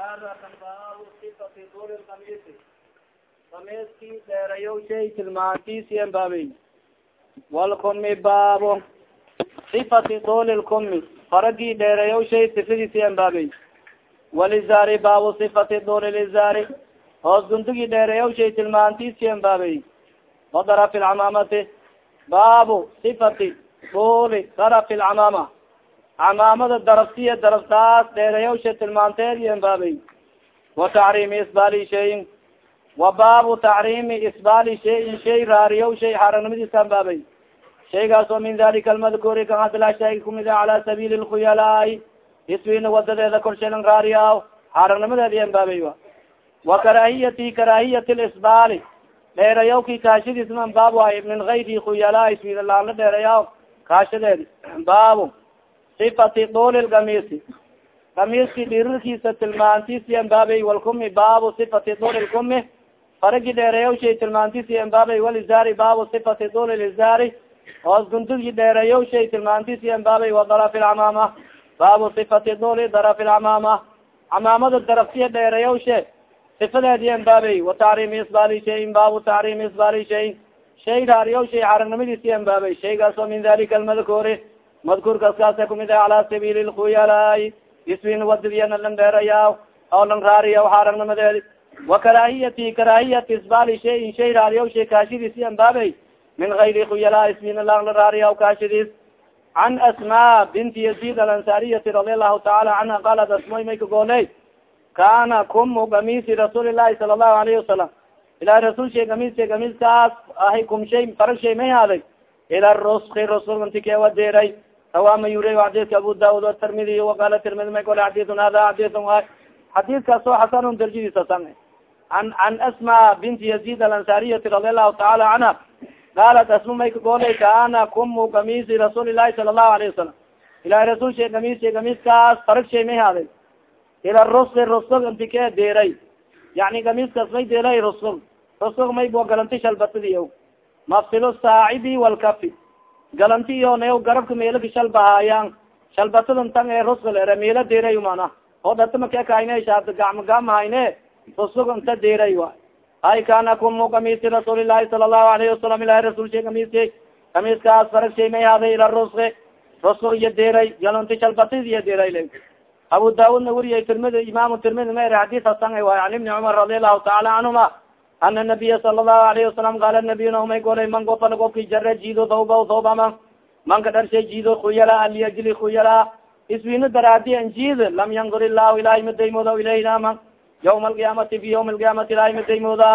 hada kan baabu sifati dul kamiisi kamiiskii dheerayow shay tilmaantiisiyan baabey walkumi baabo sifati duli lkumi faragii dheerayow shay sifadiisiyan baabey walizaari baabu sifati duli lizaari hoos gundugii dheerayow shay tilmaantiisiyan baabey wadarafi lcamaamati baabu sifati duli darafi lcamaama camaamada daraftiya daraftaas dheerayawsha tilmaanteed iyan baabay wa tacriimi isbaali shayin wa baabu tacriimi isbaali shayin shay raariyaw shay xaaragnimadiisaan baabay shaygaas oo min dalika almadkuuri kan hadlaa shaagi kumida cala sabiili lkhuyalaai iswiina wadadeeda korshelan raariyaw xaaragnimadeed iyan baabay wa karaahiyati karaahiyati lisbaali dheerayawki kaashadiisman baab waay min gayri khuyalaa iswiina laanla dheerayaw sifati duli kamisi kamiski dhirirkiisa tilmaantiisiyan baabay walkumi baabu sifati duli lkumi faragi dheereeyawshay tilmaantiisiyan baabay walizaari baabu sifati duli lizaari hoos gundugi dheereeyawshay tilmaantiisiyan baabay wadarafi lcamaama baabu sifati duli darafi lcamaama camaamada daraftiya dheereeyawshe sifadeediyan baabay wa tacriimi isbaali shayin baabu tacriimi isbaali shayin shay raariyawshay xaragnimadiisiyan baabay shaygaas oo min dalika almadkuuri madkuurkaas kaasa kumid ah cala sabiili lkhuyalaai iswin wadidiyana lan dheeraya oo lan raariya xaaragnimadeedi wa karaahiyati isbaali shayin shay raariya shay kaashidiisi anbaabey min gayri khuyalaa iswin lang la raariya kaashidiis can asma binti yazid alansariyati radi allahu taala canha qalat asmoy may kagooley kana kumu gamisi rasuuli lahi sala allahu alayhi wasalam ilahi rasuul shay gamis shay gamiskaas ahay kum shay farag shay may haaday ila ruski rasul inti deeray sawama yure xadidka abu daud atirmidiy waqala tirmidi may kole xadidun hada xadidun a xadidkaas oo xasanun darjadiisa san an an asma binti yazid alansariyati radi allahu taala canha qalat asma may kagolay kaana kumu kamisi rasuuli lahi sala allahu alayhi wasalam ilahi rasul shay kamis shay kamiskaas farag shay may haaday ila ruski rusug inti kee deeray. Yani kamiskaas may deeray rusug rusug may bo galanti shalbatadiy mafsil saacibi walkafi galanti iyo ne garabka meelaka shalbahaayaan shalbatadan tan ee rusgal ere meela deeray mana oo datamakekahayne shaad gacma gamahayne rusug inta deeray wa. Hay kana kumu kamisi rasuulilahi sala allahu alayhi wasalam ilahi rasul shay kamisi kamiskaas farag shay may haaday ila ruski rusug iyo deeray galanti shalbatid iyo deeray le abu daudna weriyay tirmidi imam tirmidi ma ere xadis hasan waay an ibni cumar radi allahu taala canhuma ana nabiya sala allahu alayhi wasalam qaala nabiyuna umay golay man gofana gofki jara jiido dawba dawbama manka dharshay jiido khuyala liajli khuyala iswina daraadi an jiid lam yandur illahu ilahay madaymooda ilayhama yawma alqiyaamati fi yawmi alqiyaamati ilahay madaymooda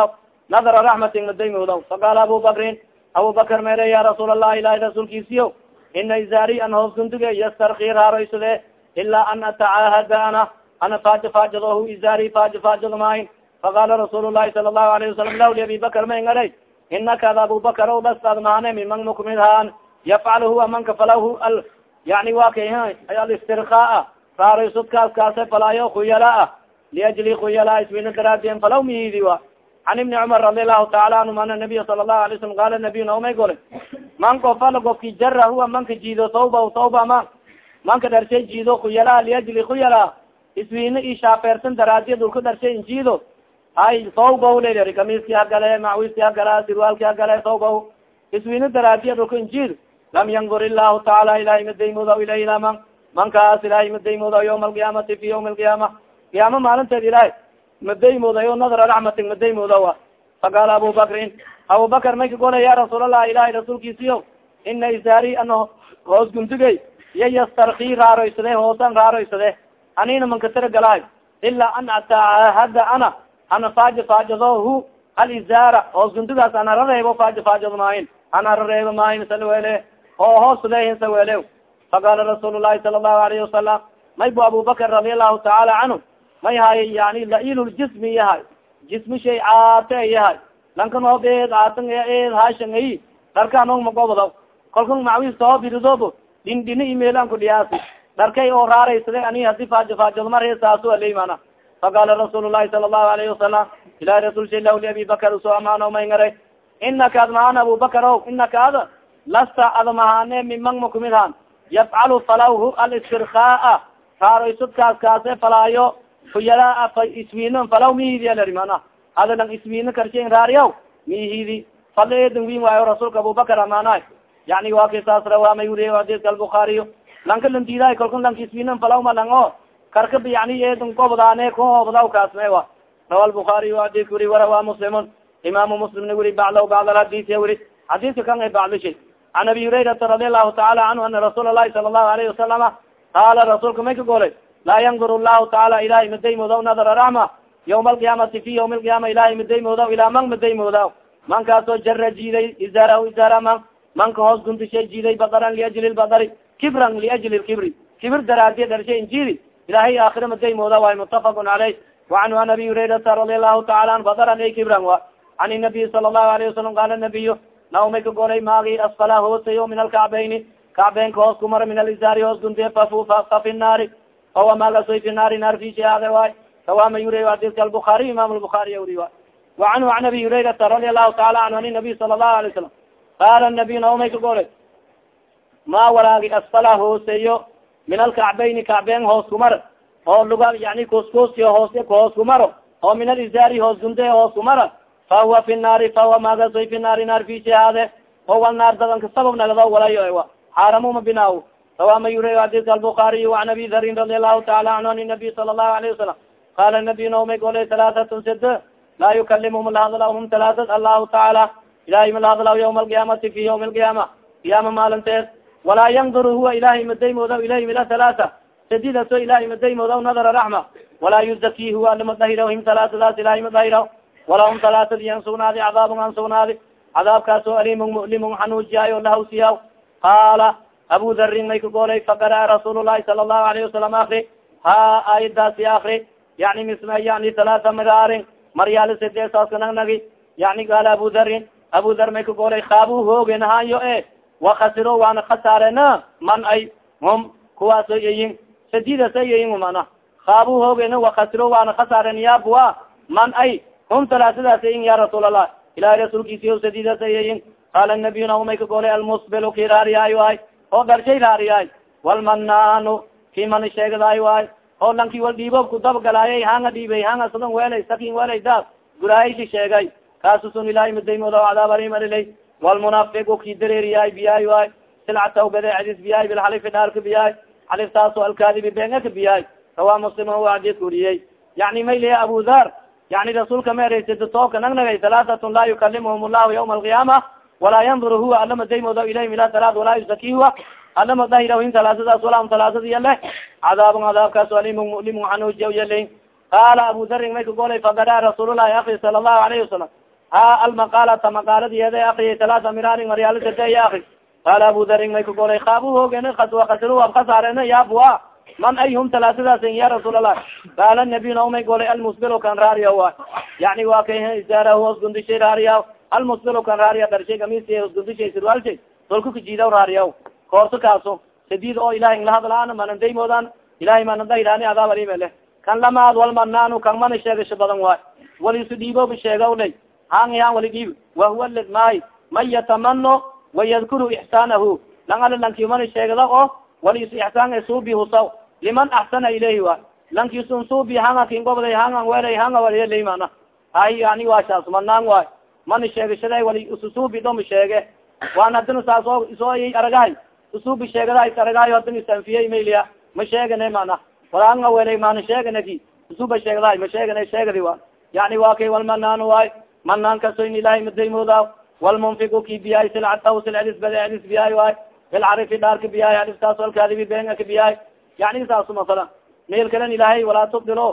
nadara raxmatin madaymooda faqaala abu bakrin abu bakar mere ya rasuul allah ilahay rasuulkiisiyo ina izari an hoos gunduge yastarki raaroysade ilaa an atacaahada ana ana faaja faajado izari faaja faajado maahin faqala rasuul lahi sala lahu alayhi wasalam lawli abi bakr may ngaray inaka ad abubakar o dastaad maane miman makumid haan yafcal huwa manka falahu al yani wa kay alistirkaa raaraysudkaas kaase falaayo khuyalaa liajli khuyala iswina daraadiyen falaw mihidi wa can ibni cumar radi allahu taala anhum ana nabiya sala lahu alay salam qala nabiy naomay gole man kofala gofki jara huwa manka jiido tawba tawba ma manka dharshay jiido khuyala liajli khuyala iswina ishaafeersan daraadiya dulka dharshay injiido hay tawba layr kamiski hagale macwiski hagala sirwaalki hagale tawba iswina daraadiya dulka injiid lam yandur illahu taala ilahay madaymooda ilayla man mankaas ilahay madaymooda yawma alqiyaamati fi yawmi alqiyaama qiyaama maalinteed ilahay madaymooda yo nadra raxmatin madaymooda wa. Faqaala abu bakrin abu bakar may kagolay ya rasuulallah ilahay rasuulkiisiyo ina isaari ano hoos gundigay iya yastarki raaroysade hoosan raaroysade anina mankatara galahay ilaa an ataahada ana ana faaja faajado hu alizaara hoos gundigaas ana rareebo faaja faajado maahin ana rareebo maahin oo hoos lehin sawele faqala rasuul lahi sala allahu alayhi wasalam may bu abubakr radi allahu taala canhu may hay yani lailljismi yahay jismi shay caate yahay lankan oo eed aatan eed hashan ay dharkaan og magobado kolkan macwis too biridobo dhin dhini imeelan ku dhiyaasi dharkay oo raaraysade ani hadi faaja faajado mar heesaaso aleymana faqala rasuul lahi sala allahu alayhi wasalam ilahi rasul sha lah li abi bakar u soo amaano may ngara inaka ad mahaan abubakar o inaka ada lasta ada mahane miman makumid han yafcalu falawhu alistirkaa raaroysudkaas kaase falaayo fuyala fa iswiinan falaw mihidiyalari mana hada lang iswiina karshen raariyaw mihidi fala eedan win waayo rasuulka abubakar amaanaay yani waa kay saas rawaamay wuriye hadiska albukaariyo lanka lan diidaay kalkun lanka iswiinan falaw ma lang o karka yani eedan gobdaane ku hoobdaw kaasme wa rawa lbukaariy hadis wuri warawa muslimun. Imaamu muslimna wuri bacdaw bacd alhadisiya wuri. Xadiska kan ay bacdishay an abi hurayrata radi allahu taala canhu ana rasuul lahi sala allahu alayhi wasalama qaala rasuulka may ka golay laa yandur llahu taala ilahay madaymoodaw nadara raxma yawma alqiyaamati fi yawmi alqiyaama ilahay madaymoodaw ilaa man madaymoodaw mankaasoo jara jiiday izara izara man. Manka hoos guntishay jiiday badaran liajli lbadari kibran liajli lkibri kibir daraadiya dharshay injiidi ilahay aakhira madaymooda waay mutafaqun caleyh wacanhu an abi hurayrata radi allahu taala an badaran ay kibran wa an nabiy sala allahu alayhi wasalam qaala nabiyu naumay ka golay maagi asfala hoosayo min alkacbayni kacbeynka hoos kumara min alizaari hoos guntiye fa fi naari owa magasoy fi naari naar fishi aade waay kawama yuriy hadiska albukaariy imam lbukaariy wuri waay wacanhu an abi hurayrata radi allahu taala anhu an nabiy sala allahu alay salam qaala nabiy naumay ka golay ma walaagi asfala hooseyo min alkacbayni kacbeen hoos kumar oo luga yani kuskusiyo hoos hoos kumaro oo min alizaari hoos guntiye hoos kumara fahuwa fi naari fahuwa magasoy fi naari naar fishi aade o wal naar dadanka sabab nagado walayo xaaramuma binaaw sawama yura hadiska albukaariy an abi darin radi allahu taala anhu an nabiy sala allahu alayhi wasalam qala nabiy naomay golay talaatatun sid laa yukalimhum lahadlahum talaatat allahu taala ilahay malahadlaw yawma alqiyaamati fi yawmi alqiyaama qiyaama maalinteed walaa yandur huwa ilahay madaymoodaw ilayhim ila talaata sadidaso ilahay madaymoodaw nadara raxma walaa yuzaki huwa alama dahiraw him talaatadaas ilahay madahiraw walahum talaatadi an sugnaadi cadaabun an sugnaadi cadaabkaasoo alimun mulimun xanuujiyaayo lahawsiyaw qaala abu darin may ka golay faqara rasuul lahi sala allahu alayhi wasalam akri ha aayadaasi akri yani misma yani talaata miraarin maryaali side saaska nag nagi yani qaala abu darin abu dar may ka golay kaabu hoogen hayo e wakasiro waana khasaarena man ay hum kuwaaso yayin sadidasa yayin mana kaabu hoogena wakasiro waana khasaaren yaabua man ay hum talaatadaas yayin ya rasuul allah ilahi rasuulkiisiyo sadidasa yayin qaala nabiyuna umay ka golay almusbil ki raariyaayo ay oo dharshay raariyaay walmananu ki mani sheegdaay waay oo lanki wal dhiibob kudabgalaayay hanga dhiibay hanga sadan welay sakin welay daas guraayshi sheegay kaasusun ilahay madaymooda cadaab alimalilay walmunafigu ki dareeriyaay biyaay waay silcataw badeecadis biyaay bilxalifi dhaarka biyaay xaliftaaso alkaadibi beenga biyaay rawa muslim wa adis uriyey yani mayliya abu dhar yani rasuulka meeraysa tooka nagnagay halaatatun laa yukalimhum llahu yawma alqiyaama walaa yandur huwa alama daymooda ilayhim ila talaat walaa yusaki huwa alama dahira in talaasadaas walaam talaasad yale. Cadaabun cadaabkaas alimu mulimu xanuujiya yale. Qaala abu darin may ka golay fagara rasuululahi akri sala allahu alayhi wasalam ha almaqaalata maqaaladiyeeda akriya talaata miraarin maryaalidade akri qaala abu darin may ka golay kaabu hoogen wakasir ab kasaarena yaabua man ay hum talaasadaas ya rasuul allah qaala nabiy naumay golay almusbil kan raariya wa yani waa kay isaara hoos gundishay raariya almusbil kan raariya darshay kamisy hoos gundishay sirwaalshay dolka kajiidaw raariya koorto kaaso sadid oo ilahay nglahadlaan manan daymoodan ilahay manadahirani adaab alimele kan lamaad walmananu kan mana sheegasho badan waay. Walisu dhiiboba sheegawlay hangi han wali dhiib wahuwa led maay man yatamano wayadkuru ixsaanahu lang ala lanki mana sheegda o walisu ixsaan suubi husaw liman axsana ilayhi wa. Lankisun suubi hanga kingobday hangan welay hanga waliyalay mana hay yani shaas manaan waay mana sheegashaday wali ususuubi dhoma sheege waan hadina saas oo isoo aragahay usubi sheegada isaragaayo hadin isanfiyey mayliya ma sheegane mana walaanga welay mana sheeganaki usuba sheegdahay ma sheegana sheegadi wa. Yani waa kay walmanaan waay manaan kaso in ilahay madaymooda walmunfigu ki biyaay silcataw silcedis badeecdis biyaay waay. Bilcarifi dhaarka biyaay aliftaas alkaadibi beenga ka biyaay yani saasu masala. Meel kalen ilahay walaa tubdilo.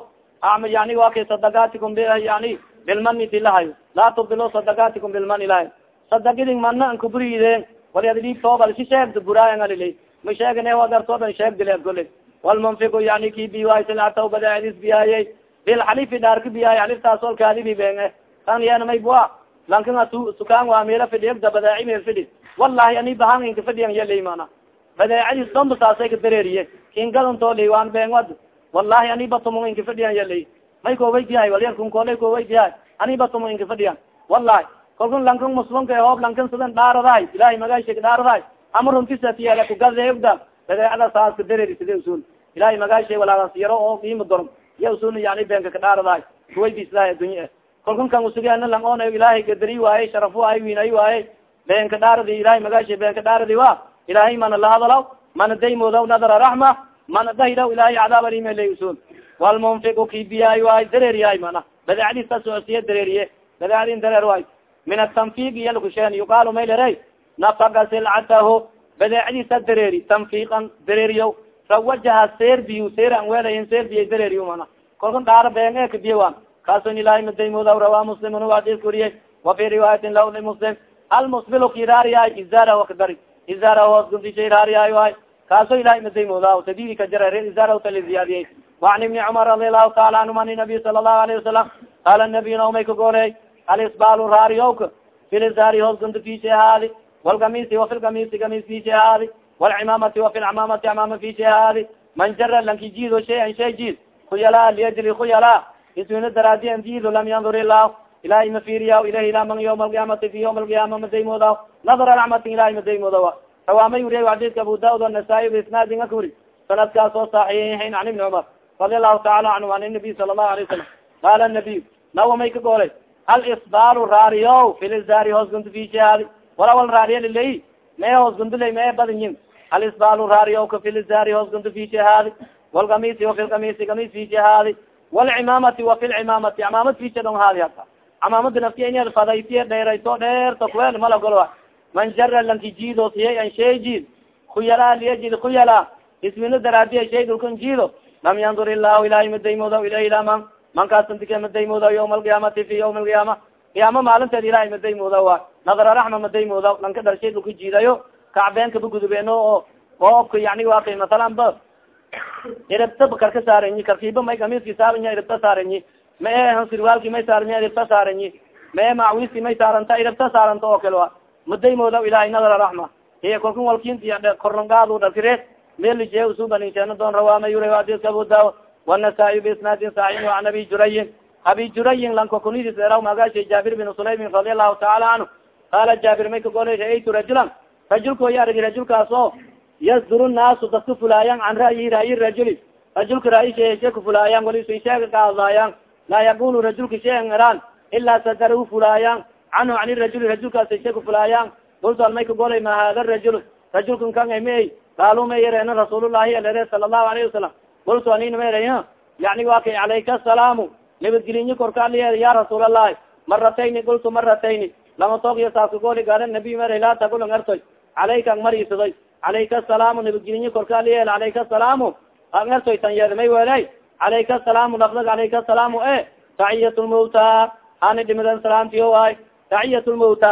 Yani waa kay sadagaatikum yani bilmani tilahayo laa tubdilo sadagaatikum bilman ilahay sadagidin mana an kuburiyideen wali ad dhiibtoobal si sheegda buraayangalilay ma sheegane wadartoodan sheeg dileed goley walmunfigu yani ki biwaay silcataw badeecdis biyaayey bilxalifi dhaarka biyaay aliftaas olkaadibi beenge may bua lankan sukaan waa meela fidhiyagda badeeci meel fidhi wallahi ani baahan inka fadhiyan yalay mana. Badeecadis damba saasay ka dareeriye kingadantoli waan beengwad wallahi ani batumo inka fadhiyan yalay may kowaydiyahay walyarkun koolay kowaydiyahay ani batumo inka fadhiyan wallahi kalkun lankan muslimka hoob lankan sidan dhaaradahay ilahay magaasheg dhaaradahay ama runtisatiyala kugadeegda badeecada saas ka dareeri sida usul. Ilahay magaashay walaagas yaro oo qiima doron iya usun yani beenka kadhaaradahay kuwaydiislahay addunya kolkan kan usugeena lang oona ilaahay gadari waaye sharaf waaye winay waaye beenka dhaaradi ilahay magaasha beenka dhaaradi wa. Ilahay mana lahadalaw mana daymoodaw nadara raxma mana dahidaw ilahay cadaab arimele usun. Walmunfiku kibiyaay waay dareeriyahay mana. Badeecdiisa socosiye dareeriye badeecdin dareer waay min atanfiq iya lakusheen yuqaalu maylere nafaka silcatahu badeecdiisa dareeri tanfiqan dareeriyo rawajaha seerbiyu seer an weelayin seerbiya dareeriyo mana. Kolkan dhaara been e kabiye waan kaason ilahay madaymooda rawa muslim unu adis wuriye wafi riwaayatin la limuslim almusbilu kiraariyay izara wakdari izara hoos gudisha iraariyay ay kaaso ilahay madaymooda tadiri ka jara reer izara tala ziyaadiyey wacan ibni cumar radialahu taala anhum an nabiy sala allahu alayhi wasalam qaala nabiy naomay kagooley alisbaalu raariyowka filizaari hoos gundi fisha haadi walgamisi wafilgamisi gamis fisha haadi walcimaamati wafilcamaamati amaama fisha haadi man jara lanki jiido shayan shay jiid khuyalaa liyajri khuyalaa isuna daradi andido lam yandur ilah ma mafiriya ilah ila man yawma alqiyamati fi yawm alqiyama madaymooda nadara racmatin ilahay madaymooda wa sawaamay wuriya xadiidka abu daud anasai isnaadin aka wuri sanadkaas oo saxiixin an ibni cumar radi allahu taala canhu an nabiy sala allahu alayh wasalam qaala nabiy nawa may ka goolay al isbaalu raariyo filizaari hoos gundu fishaadi walawal raariya liley mae hoos gunduley mae badinyin al isbaalu raariyo ka filizaari hoos gundu fishahaadi walkamisi o filkamisi kamis fishahaadi walcimamati wafi lcimamati camaamad fisha dong haadi hata camaamada naftiya in fadaysiye dheerayso dheerto kuweel malagolo man jara lanki jiido siya an shay jiid khuyala liyajid khuyala ismino daraadiya shay dulkan jiido lam yandur ilahu ilahay madaymooda ilah ila man mankaasantika madaymooda yawma alqiyaamati fi yawma alqiyaama qiyaama maalinteed ilahay madaymooda wa nadara raxma madaymooda lanka dhar shay dulka jiidayo kacbeenka bagudubeeno oo oobka yani waa kay masalan ba iribta karka saaranyi karkiiba may kamiski saaranya iribta saaranyi ma e sirwaalki may saaranya iribta saaranyi ma e macwiski may saaranta iribta saaranta oo kale a madaymooda ilahay nadara raxma hiya kolkan walkinti korlangaadu dharkireed melije usubaninshena doon rawaama yura adiska abu daawud wanasaa-i biisnaadin saxiix an abi jurayin abi jurayin lankokunidis eraw magaasha jaabir bin sulaymin radi allahu taala canhu qaala jaabir may ka golay ra'aytu rajulan. Rajulka way argi rajulkaas oo yasduru naasu dadka fulaayan can ra'yi ra'yi rajuli rajulka ra'yishe kufulaayan walisu sheega kaadlaayan laa yaqulu rajulka shayan eraan ilaa sadarahu fulaayan canhu can rajuli rajulkaas she kufulaayan kultu almay ka golay ma hada rajul rajulkan kan may qaalu ma yareena rasuulullahi alere sala allahu alayhi wasalam kultu anin ma yara yani wa kay calayka asalaamu nabadgelinyo korka aliye ya rasuul allahi maratayni kultu maratayni lama toogyo saaka goli gaara nabiy mara laa tagula ngartoy calayka ang marisadoy calayka asalaamu nabadgelinyo korka aliye calayka asalaamu ang ngartoy tan yeeda may welay calayka asalaamu lafdag calayka asalaamu e taxiyat lmawta hani dhimadan salaamtiyo waay taxiyat lmawta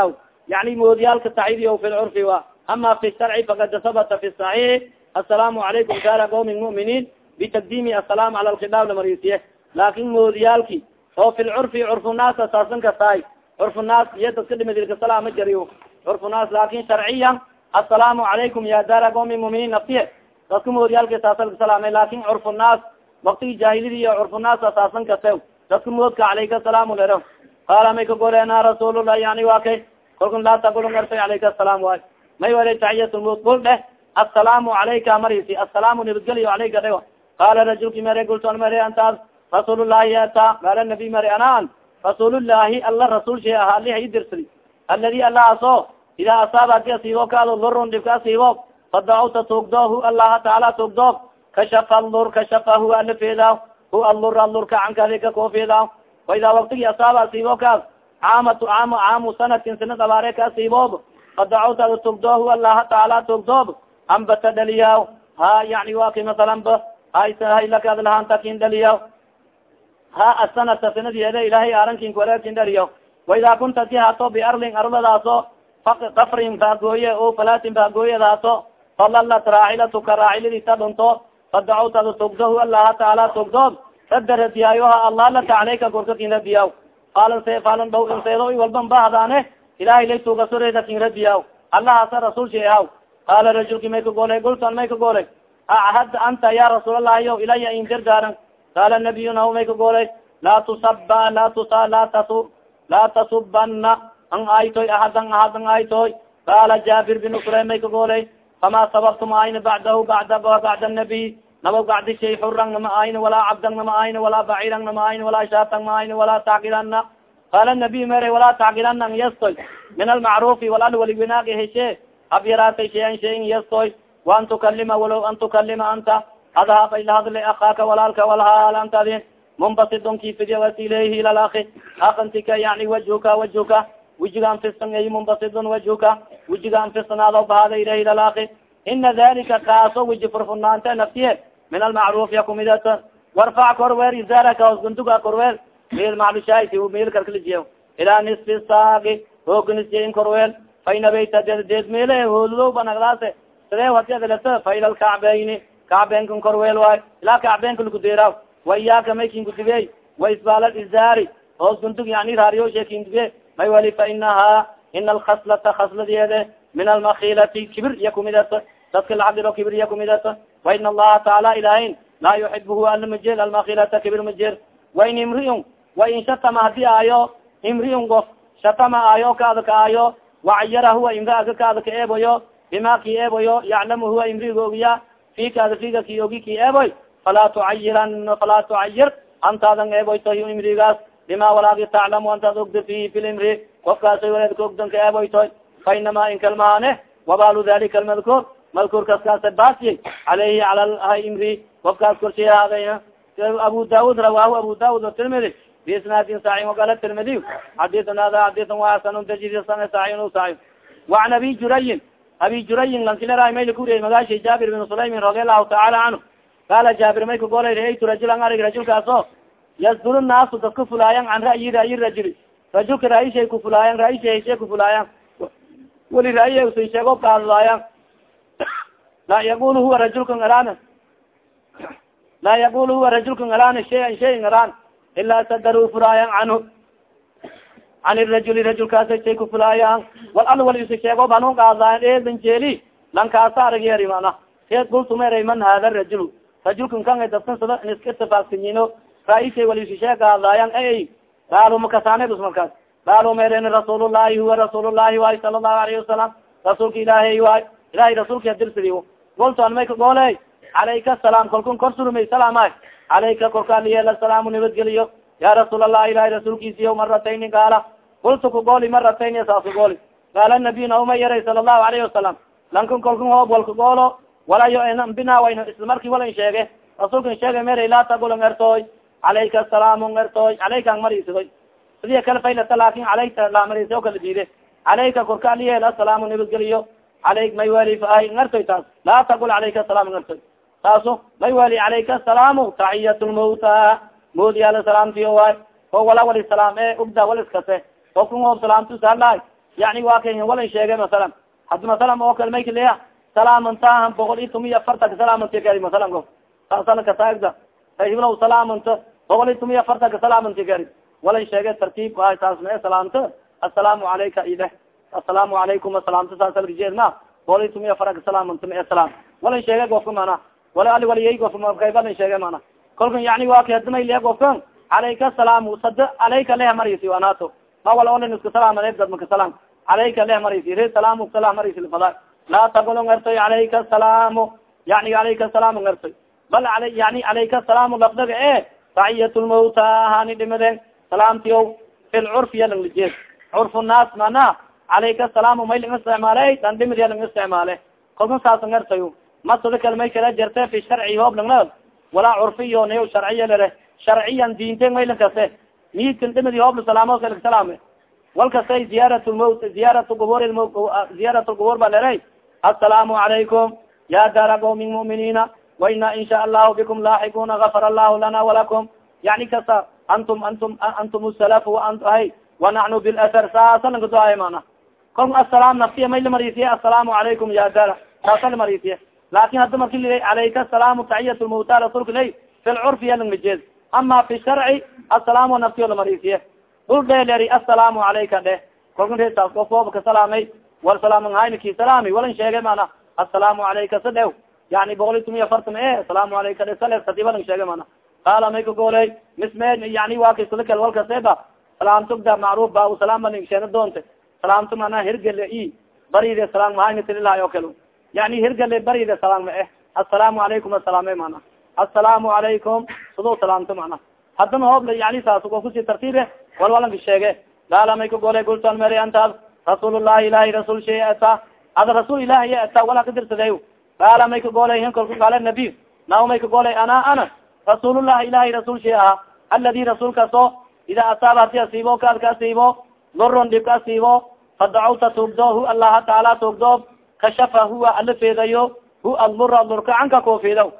yani moodiyaalka taxiyadiyo fi lcurfi wa ama fi sharci fakad sabata fi صaxiix asalaamu calaykum daara qawmi muminiin bitaqdimi asalaam cala lkhidaab lamarisiye laakin moodiyaalki oo fi lcurfi curfunaas asaasan ka tahay curfunaas iyo dadka dhimadilka salaama jariyo curfunaas laakin sharciya asalaamu calaykum ya daara qawmi muminiin naftiye. Dadka moodiyaalka asaasan kasalaamay laakin curfunaas waktigi jaahilidi iyo curfunaas asaasan kase dadka moodka calayka asalaamu lero qaala may ka goleena rasuulullah yani waa kay? Kolkan laa taqulu ngartay calayka asalaam waay. May wala taxiyatulmut kul dheh asalaamu calayka marisi asalaamu nabadgelyo calayka dhe qaala rajulki mere gulton mere antaas rasuulullahi ata qaala nabi mere anaan rasuulullahi alla rasuul shay aha ali hay dirsadi aladi allahaaso idaa asaaba adi asiibo kaado lurun dhibka asiibo fadacawta tuugdoohu allaha taala tuugdoog kashafa lur kashafa hu ala feedaa hu allur allurka cankadika koo feedaa wa idaa waktigi asaaba asiibo kaas caamatu caam caamu sanatin sanad abaare ka asiiboob fadacawta ada tugdoohu allaha taala tugdoob ambata dhaliyaw ha yani wa ki masalan ba haylakad lahantakin dhaliyaw ha asanata sanadiyeeda ilahay arankin kuwareerkin dhaliyaw waidaa kunta ti haato biarlin kafrin baagooye o falatin baagooyadaaso falalat raacilatuka raaciladiisa dhunto fadacawta ada tugdohu allaha taala tugdoob radda radiyaayoha allah laka caleyka korkakin radiyaw faalan se faalan dhaw inseedo walban bahdaane ilahay lay tuugasureda kin radiyaw allahasa rasuul sha ahaw qaala rajulki may ka goolay gultan may ka goolay ahad anta ya rasuulallahi yo ilaya in dardaaran qaala nabiyuna may ka goolay laa tusaba laa tusa laa tasu laa tasubana ang aytoy ahadan ahad ang aytoy qaala jaabir bin may ka goolay fama sababtum ayna bacdahu bada bacda nabiy naba bacdi shay xuran nama ayn walaa cabdan nama ayn walaa baciran nama ayn walaa shaatan ma ayn walaa tacqilana qala nabiy mere walaa tacqilana ang yastoy. Min almacrufi walal waligwinaagi heshe hab yaraatay shayan shayin yastoy. Waan tukalima walow an tukalima anta. Adhaab ay lahadle akaaka walaalka walhaal anta adin munbasidon kifidyawas ilayhi ila laki akantika yani wajhuka wajhuka wijiga anfisan ay munbasidun wajhuka wijiga anfisanaado bahada ilayhi ila laki ina dalika kaaso wiji furfurnaante naftiye min almacruf ya kumidata warfac korweer izaraka hoos gunduga korweel. Mil maclushaiti mil kalkalijiya ilaa nisfi saagi hooganisyain korweel. Faina bayta ded deed mele hooludo banagdaase sidee hadiadalata fa ila lkacbeyni kacbeenkan korweel waay. Ilaa kacbeenka lakudeeraw wa iyaaka may kingudige wa isbaal izaari hoos gundug yani raariyoshe kinguge may wali fa inaha ina alkhaslata khasladeede min almakilati kibir iya kumidata dadka lacabdiro kibir iya kumidata wa in allaha taala ilahin laa yuxibuhu ala majel almakilata kibir majel wain imriun wain shatama haddii aayo imriun gof shatama aayo kaada ka aayo wacayara huwa imraaga kaada ka eeboyo bima ki eeboyo yaclamu huwa imriga ogiya fi kaada figa ki ogi ki eeboy falaa tucayiran falaa tucayir antaadan eeboytoy imrigaas bima walaagi taclamu antaad ogda fihi fi limri qofkaasay waleedka ogdan ka eeboytoy fa inama inkalmaane wabalu dalika almadkuur madkuur kaskaasa baasiye caleyhi cala imri qofkaas korshay ahaaday abu daud rawahu abu daud tirmidi bisnaadin saai waqala tirmidiy xadian hada xadian waasan tajidsan sain saai waan abi jurayin abi jurayin lankilera mayl kuriya magaashay jaabir bin sulaymin radi allahu taala canhu qaala jaabir may kagolay raaytu rajulan arig rajulkaaso yasduru naasu dadka fulaayan can ra'yi ra'yi rajuli rajulka ra'yishay kufulaayan ra'yisha hayshe kufulaayan wali ra'yi usay sheego kaadlaayan laa yaqul huwa rajulkan alaan laa yaqul huwa rajulkan alaan shayan shayin alaan ilaa sadaruu fulaayan canhu can irajuli rajulkaasa shay kufulaayan wal al wal usa sheego banun kaadlaayan eedan jeeli lankaasa aragyeeri mana reed kultumeray man hada rajul rajulkan kan dadkan sada iska itifaaqsanyino ra'ishay walisisheegahadlaayan a qaalo makasaanebus markaas? Qaalo meren rasuulullahi huwa rasuulullahi waay sala allahu alayhi wasalam rasuulka ilaahay waay ilahay rasuulka dirsidi golto an may ka goole calayka asalaam kolkun kor surumay salaamay calayka korkaaliyeela salaamu nabadgeliyo ya rasuul allah ilahay rasuulkiisiyo maratayni gaala. Kultu ku gooli maratayni saas ku gooli. Qaala nabiyuna uma yaray sala allahu alayhi wasalam lankun kolkun hoob wal ka goolo. Walayo bina wayna isla marki walan sheege rasuulkan sheega mer laa tagula ngertooy calayka asalaam ngertooy calayka ang marisidoy sidii kala faylata laakin calayka lamarisi o kala diide calayka korka aliyeel asalaamu nabadgeliyo calayk may wali faahay ngertoy taas laa tagul calayka asalaam ngertoy taaso may wali calayka asalaamu taxiyat lmawta moodiyaala salaamtiyo waay o wala wali salaam e ugda wal iskase ofkun oob salaamtusaalaay yani waa kay walan sheege masalan had masalan oo kale may kaleya salaamantahan boqol iyo tomi afartanka salaamanti gari masalan ko sasalkataagda hiblow salaamanta boqol iyo tomi afartanka salaamanti gari walan sheege tartiib ahay saas mae salaamta assalaamu calayka ide assalaamu calaykum asalaamta saasalkajeed ma boqol iyo tomi afartanka salaamanta mae salaam walan sheege gofka mana wala ali waliyay gofka makaybalan sheege mana kolkan yani waa ka hadimay lee gofkan calayka asalaamu sada calayka leh marisi anato ma wala olan iska salaam dad maka salaam calayka leh marisi re salaamu salam marisi laa tagolo ngertoy calayka asalaamu yani calayka asalaamu ngertoy bal a yani calayka asalaamu lafdaga e taxiyat lmawta hani dhimadeen salaamtiyo fi lcurfiya lang lijeed curfu naas mana calayka asalaamu may lang isticmaale dan dhimidya lang isticmaale kolkan saasa ngertoy masada kale may kala jerte fi sharci hoob langna walaa curfiyo nayo sharciya lere. Sharciyan diinte may lankase miidkan dhimidi hoobla salaamo kala salaame walkasay ziyaarat lmawt ziyaarat qubur ziyaarat lqubur ba lere. Asalaamu calaykum ya dara qawmin mu'miniina waina in sha allahu bikum laaxiguna gafar allahu lana walakum yani kasa antum antum antum salaf hay wanaxnu bilathar saasa lanka duaaya mana kol asalaam naftiya may lamarisiye assalaamu calaykum ya dara saasa lamarisiye laakin hadda marki li calayka asalaamu taxiyat lmawta rasulka ley fi lcurfiya langmajeed ama fi sharci assalaamu naftiyo lamarisiye dul dheeleri assalaamu calayka dheh kolkan reesaas of ooba ka salaamay wal salaamhayna ki salaami walan sheegay mana yani boqol tomiya afartan e asalaamu alayka sale kadiba lang sheegay mana qaala may ka gooley misme yani waa kasadakal walkaseba salaamtugda macruuf ba salaam ba ning sheena doonte salaamtu mana hirgale i baride salaam mahayna tililahay oo kale yani hirgale baride salaam ma eh. Assalaamu calaykum asalaame mana. Assalaamu calaykum sidoo salaamto macna haddana hoob yani saas oo kusi tartiibe walwalanka sheege gaala may ka golay gultan mary antaas rasuulullahi ilahi rasuul shay ata ada rasuul ilahi ya ata wala kadirsaday gaala may ka golay hin kalku gaala nabiy. Nao may ka golay ana ana. Rasuulullahi ilahi rasuul shay aha aladi rasuulkaso ida asaaba hadi asiibo kaad ka asiibo doron dhib ka asiibo fadacawta tuugdo hu allaha taala tuugdo kashafa huwa ala feedayo hu adlura lurka canka koo feedaw.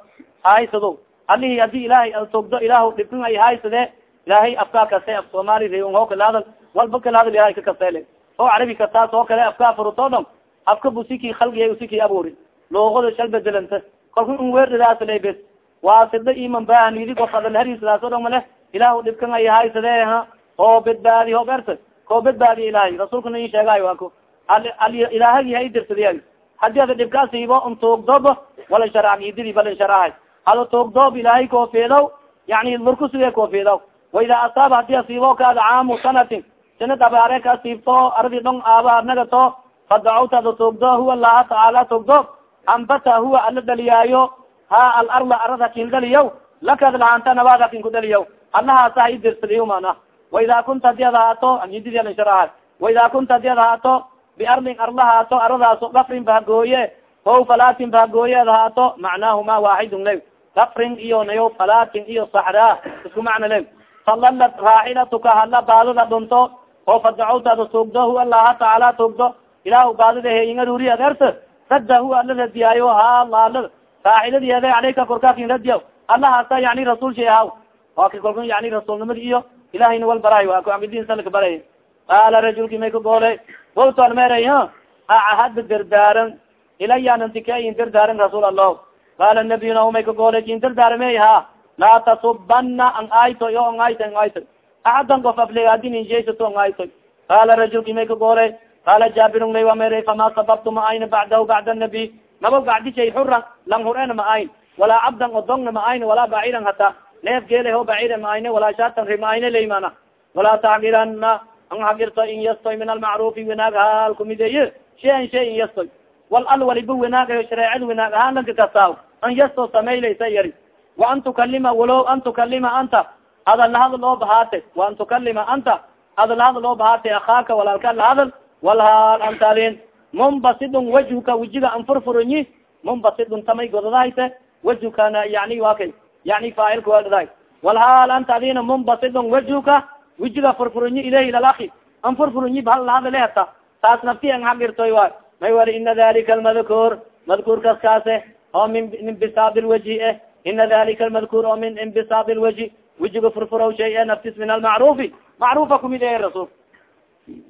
Haysado alihi haddii ilahay tuugdo ilah dhibkin ay haysade ilahay afkaa kase af soomali reon hoo kala hadal walba kala hadal ilahay kakasele oo carabi kataas oo kale afkaa furutoo dham afka busiki khalgiya usiki abuuri luuqada shal bedelanta kalku in weerdadaas lebes waa sida iman bahanidi of adal hariisadaas o dhang male ilahu dhibkan ay haysade ha oo badbaadi ho berta koo badbaadiya ilahay rasuulkana in sheegayo ako ilaahagi ha idirsadiya haddii ada dhibkaasiibo un tuugdob wala sharacgididi balin sharahay hado tuugdoob ilahay koofeedaw yani lurkusuge koofeedaw waida asaaba haddii asiibo kaada caamu sanatin sanad abaare ka asiibto ardi dhong aaba nagato fadacawta ada tuugdo huwa allaha tacaala tuugdo ambata huwa ala daliyaayo ha alarda arada kin daliyaw lakad lahanta nabaada kin kudaliyaw allahaasa ha idirsadiyo mana waida kunta haddii ad haato angididi sharaha waida kunta haddii ad haato biardin arla haato aradaaso gafrin bahagooye o falatin bahagooye ad haato macnaahuma waaxidun le gafrin iyo nayo falatin iyo saxraa isku macna le falalad raaxilatuka hala baadada dhunto oo fadacawtaada tuugdo hu allaha tacaala ilahu baadada heyingaruri adeerta radda hu ala radiyaayo ha laalada raaxiladiede aleyka korkaakin radiya allahaasa yani rasuul shay ahaw waki kolka yani rasuulnimadi iyo ilahayna wal baraay waa ku amidin salka baray qaala rajulki may ka goole goltoon meray ahada dardaaran ilayanantikain dardaaran rasuul allah. Qaala nabiyuna umay ka goole kin dardaarmey ha? Laa tasubana ang ayto yo ang ayto ang ayto axadan of aflegadin injaysato ang ayto qaala rajulki may ka goole qaala jaabirun lay wa meray fama sababtu ma ayna bacdahu bacda nabiy nabo bacdi shay xuran lang hurena ma ayn walaa cabdan odongna ma ayn walaa baciran hata neef geele ho bacira ma ayne walaa shaatan ri ma ayne laymana walaa tacgirana ang hagirto in yastoy min almacrufi winaag haal kumideye shayan shay in yastoy wal al waliba winaagayo shareecada winaag ahaan lanka kasaaw an yasto samaylaysa yari wa an tukalima walow an tukalima anta ada lahadal oo bahaate wa an tukalima anta ada lahadal oo bahaate akaaka walaalka lahadal walhaal antalin mumbasidun wajhuka wejiga an furfurinyi mumbasidun tamay godadahayse wajhukana yani wa kay yani faacilka waadaday walhaal anta adina mumbasidun wajhuka wejiga furfurinyi ilayhi lalaki an furfurinyi bahal lahadale hata taas nafti an hagirtoy waay. May wali ina dalika almadkuur madkuurkas kaase oo min imbisaad lwaji eh. Ina dalika almadkuur oo min imbisaad lwaji wejiga furfuraw shay e naftis min almacrufi macrufa kumid e rasul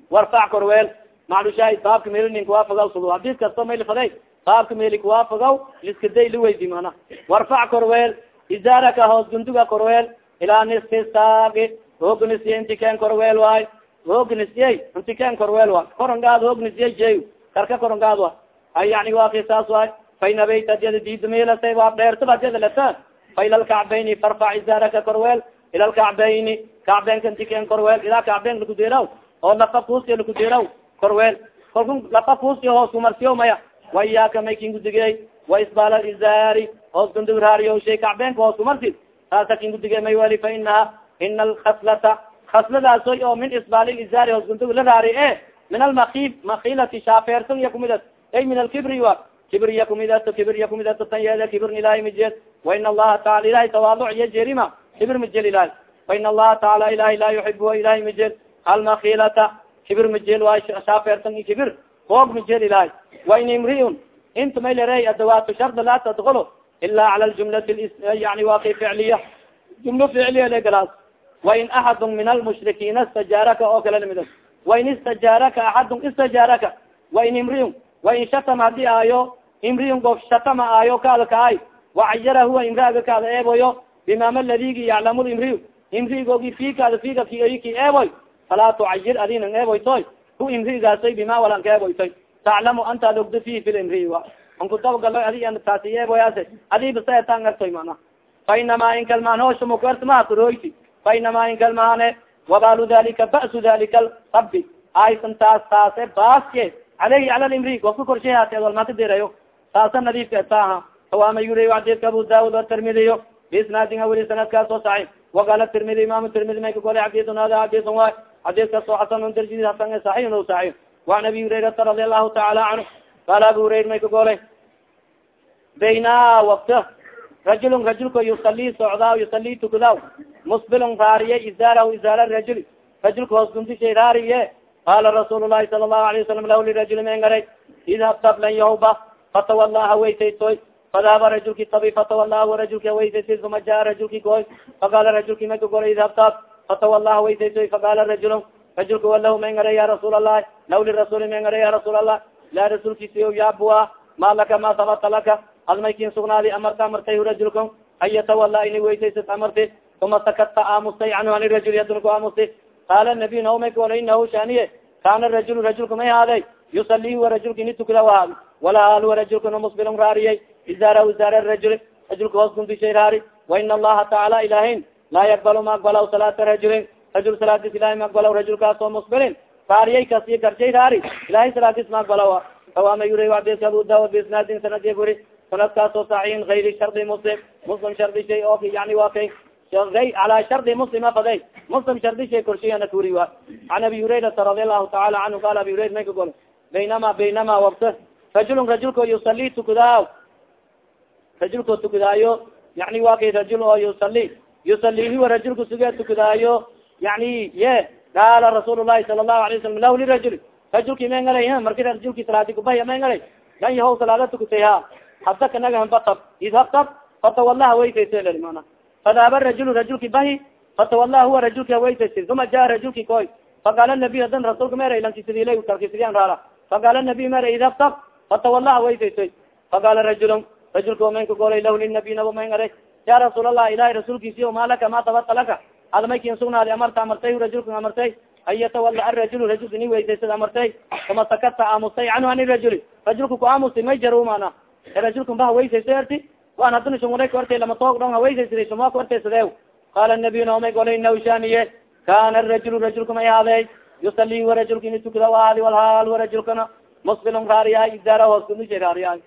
warfac korweel maclushaahid baabka meli nin kuwaafagaw sugo hadis kasto mayli faday baabka meli kuwaafagaw liskaday liweydi mana warfac korweel izaaraka hoos gunduga korweel ilaa nisfi saaqi. Hoognisye intiken korweel waay. Hoognisye intiken korweel waay. Korongaad hoognisye jey karka korongaad wa ay yani waaki saas waay. Fainabayt adyada diidmeelasa waa dheertaba adyada leta fa ila lkacbayni farfac izaaraka korweel. Ila lkacbayni kacbenka intiken korweel ilaa kacben lakudeeraw oo lafa kuusiya lakudeeraw korweel kalku lafa kuusiya hoos kumarsiyo maya. Wa iyaaka may kin gudigey wa isbaal izaari hoos gunduraariyo shay kacbenka hoos kumarsi taasa kin gudigey may wali fa inaha ina alkhaslata khasladaasooy oo min isbaal izaari hoos raari e min almakif makilati shaafeersan iya kumidas ay min alkibri wa kibr iya kumidato kibr iya kumidato tan yeede kibr ilahi majeed wa in allaha taala ilahi tawaaluc iya jerima kibr majel ilahi fa in allaha taala ilahi laa yuxib ilahi majeed almakilata kibir majel waay shaafeersan i kibir hoog majel ilahi wa in imriun inta may lere adawaatu sharda laa tadkulu ila cala ljumlati yani waki ficliya jumlo ficliya le galaas wain axadu min almushrikiina istajaaraka oo kale la mid wain istajaaraka axadun istajaaraka wain imriun wain shatama haddii aayo imriun gof shatama aayo kaada kaay wacayara huwa imraaga kaada eeboyo bimama ladigi yaclamu imriu. Imrigogi fikaada fika ki eeboy falaa tucayir adinan eeboytoy hu imrigaasay bima walan ka eeboytoy taclamu antaad ogdo fi fi limri a dabgalo adi taasi eeboyaase adi basaetaan artoy mana fa inama in kalmaan hooshamukartmaa kuroyti fa inama in kalmaane wabaalu dalika ba'su dalika rabbi aysan taas taase baaske aleyhi cala limri gofka korshehaate walmaka derayo taasa nadiifka etaaha kawaama yuri adidka abu daud atirmidiyo biisnaadin aweli sanadkaas oo saxiix waqala tirmidi imam tirmidi may ka golay xadisun waay xadiiskaas oo xasan darjidi hasan saxiix o saxiix waan abi hurayrata radi allahu taala canhu qaala abu hurayra may ka golay bayna wakta rajulun rajulka yusali socdaa yusali tukadaw musbilun raariye izaarahu izaara rajuli rajulka hoos guntishay raariye qala rasuul lahi sala lahu alayه wasalam lah lirajuli mengaray idhab tablan yahuba fatawalaha weysaytoy fadahaba rajulki tabi fatawalaha rajulki weysaytoy uma jaa rajulki koy faqala rajulki maka golay idhab tab fatawalaha weysaytoy faqala rajul rajulka walahu mengaray ya rasuul allahi law lirasuli mengaray ya rasuul allah la rasuulkiisiyo yaabua ma laka ma sabata laka admaykin sugnaadi amarta amartay rajulka an yatawala ini weysaysat amarti uma sakata aamustay canhu an rajul aduna ku aamusti qaala nabiy naomay kaola inahu shaniye kana rajul rajulka may haaday yusali wa rajulka ini tukada wahaad wala al rajulkana musbilon raariyay izaara izaara rajul rajulka hoos guntishay raari wa ina allaha tacaala ilahin laa yakbal ma aqbalaw salaata rajulin rajul salaadis ilahi ma aqbalaw rajulkaas oo musbilin raariyay kasi garshay raari ilahay salaadis ma aqbalawa awama yuri adis abu daud bisnaadin sanadiya guri sanadkaas oo saxiin gayri shardi muslim muslim shardi shay o yani wa kay ala shardi muslima faday muslim shardi shay korshiyana kuri wa an abi hurayrata radi allahu taala canhu qala abi hurayra may ka gol baynama baynama wabta rajulun rajulko yusali tukudaaw rajulko tukudaayo yani wa kay rajul oo yusali yusalihi wa rajulka suge tukudaayo yani ye qaala rasuul lahi sala lahu alay wasalam lah lirajuli rajulki may ngalay marki rajulki salaadi kubaya may ngalay lan yahaw salaada tukutay ha hadda kanaga batab idhabtab fatawalaha weysaysel mana fadaaba rajul rajulki bahi fatawala huwa rajulki haweysaysi uma jaa rajulki koy faqaala nabiy hadan rasuulka mere lankisidila kalkisidian raala faqaala nabiy mere idhabtab fatawala haweysaysoy faqaala rajulun rajulka omenka golay lah linabiy nabo may ngara ya rasuul allah ilahi rasuulkiisi o malaka ma tabata laka. Admaykin sugnaadi amarta amartay rajulka amartay. An yatawala arajul rajulka ni weysaysad amartay. Uma sakata aamustay canhu an rajuli. Rajulka ku aamustay may jar mana. Rajulka ba haweysayso erti? Wan haduna sunguna kaortay lama toog dhon haweysaysa suma kaortaysadew qaala nabiy naomay golay nawshaniye kana rajul rajulka may haadey yusali wa rajulka ini tukada aadi walhaal wa rajulkana musbilon raariyahay idaara hoos kudushay raariyahay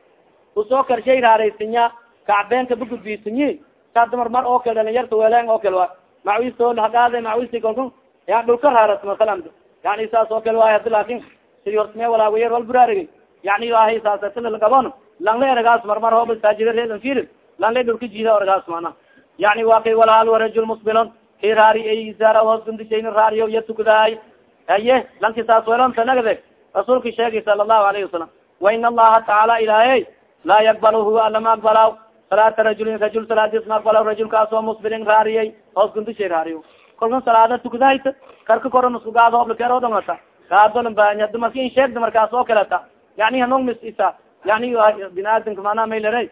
u soo karshay raaraysinya kacbeenka bugudbisinyi saada marmar oo kale dhalinyarta weleen oo kale wa macwisto hagaade macwisti kolka ya dhulka raaras masalan. Yani saas oo kale waay hadi laakin sidi hortme walaawayar wal buraarigi yani ahay saasatagabon lanla eragaas marmar hooba saajida reedan firi lanla dhulka jiida eragaas mana yani wa kay walhaal wa rajul musbilon kay raari ay isaara hoos gundishayn raariyo iya tukadaay aye lanki saas welonta nagade rasuulka sheegay sala allahu alayhi wasalam wa in allaha tacaala ilaahay laa yakbal huwa alama aqbalaw salaata rajulin rajul salaadis ma aqbalaw rajulkaas oo musbilin raariyay hoos gundishay raariyo kolkan salaada tukadahayta karka koran iskugaad hooblakero dhongata kaadoln baanyada marki in sheegda markaas oo kaleta yani hanong mis isa yani binaadamka manaa maylare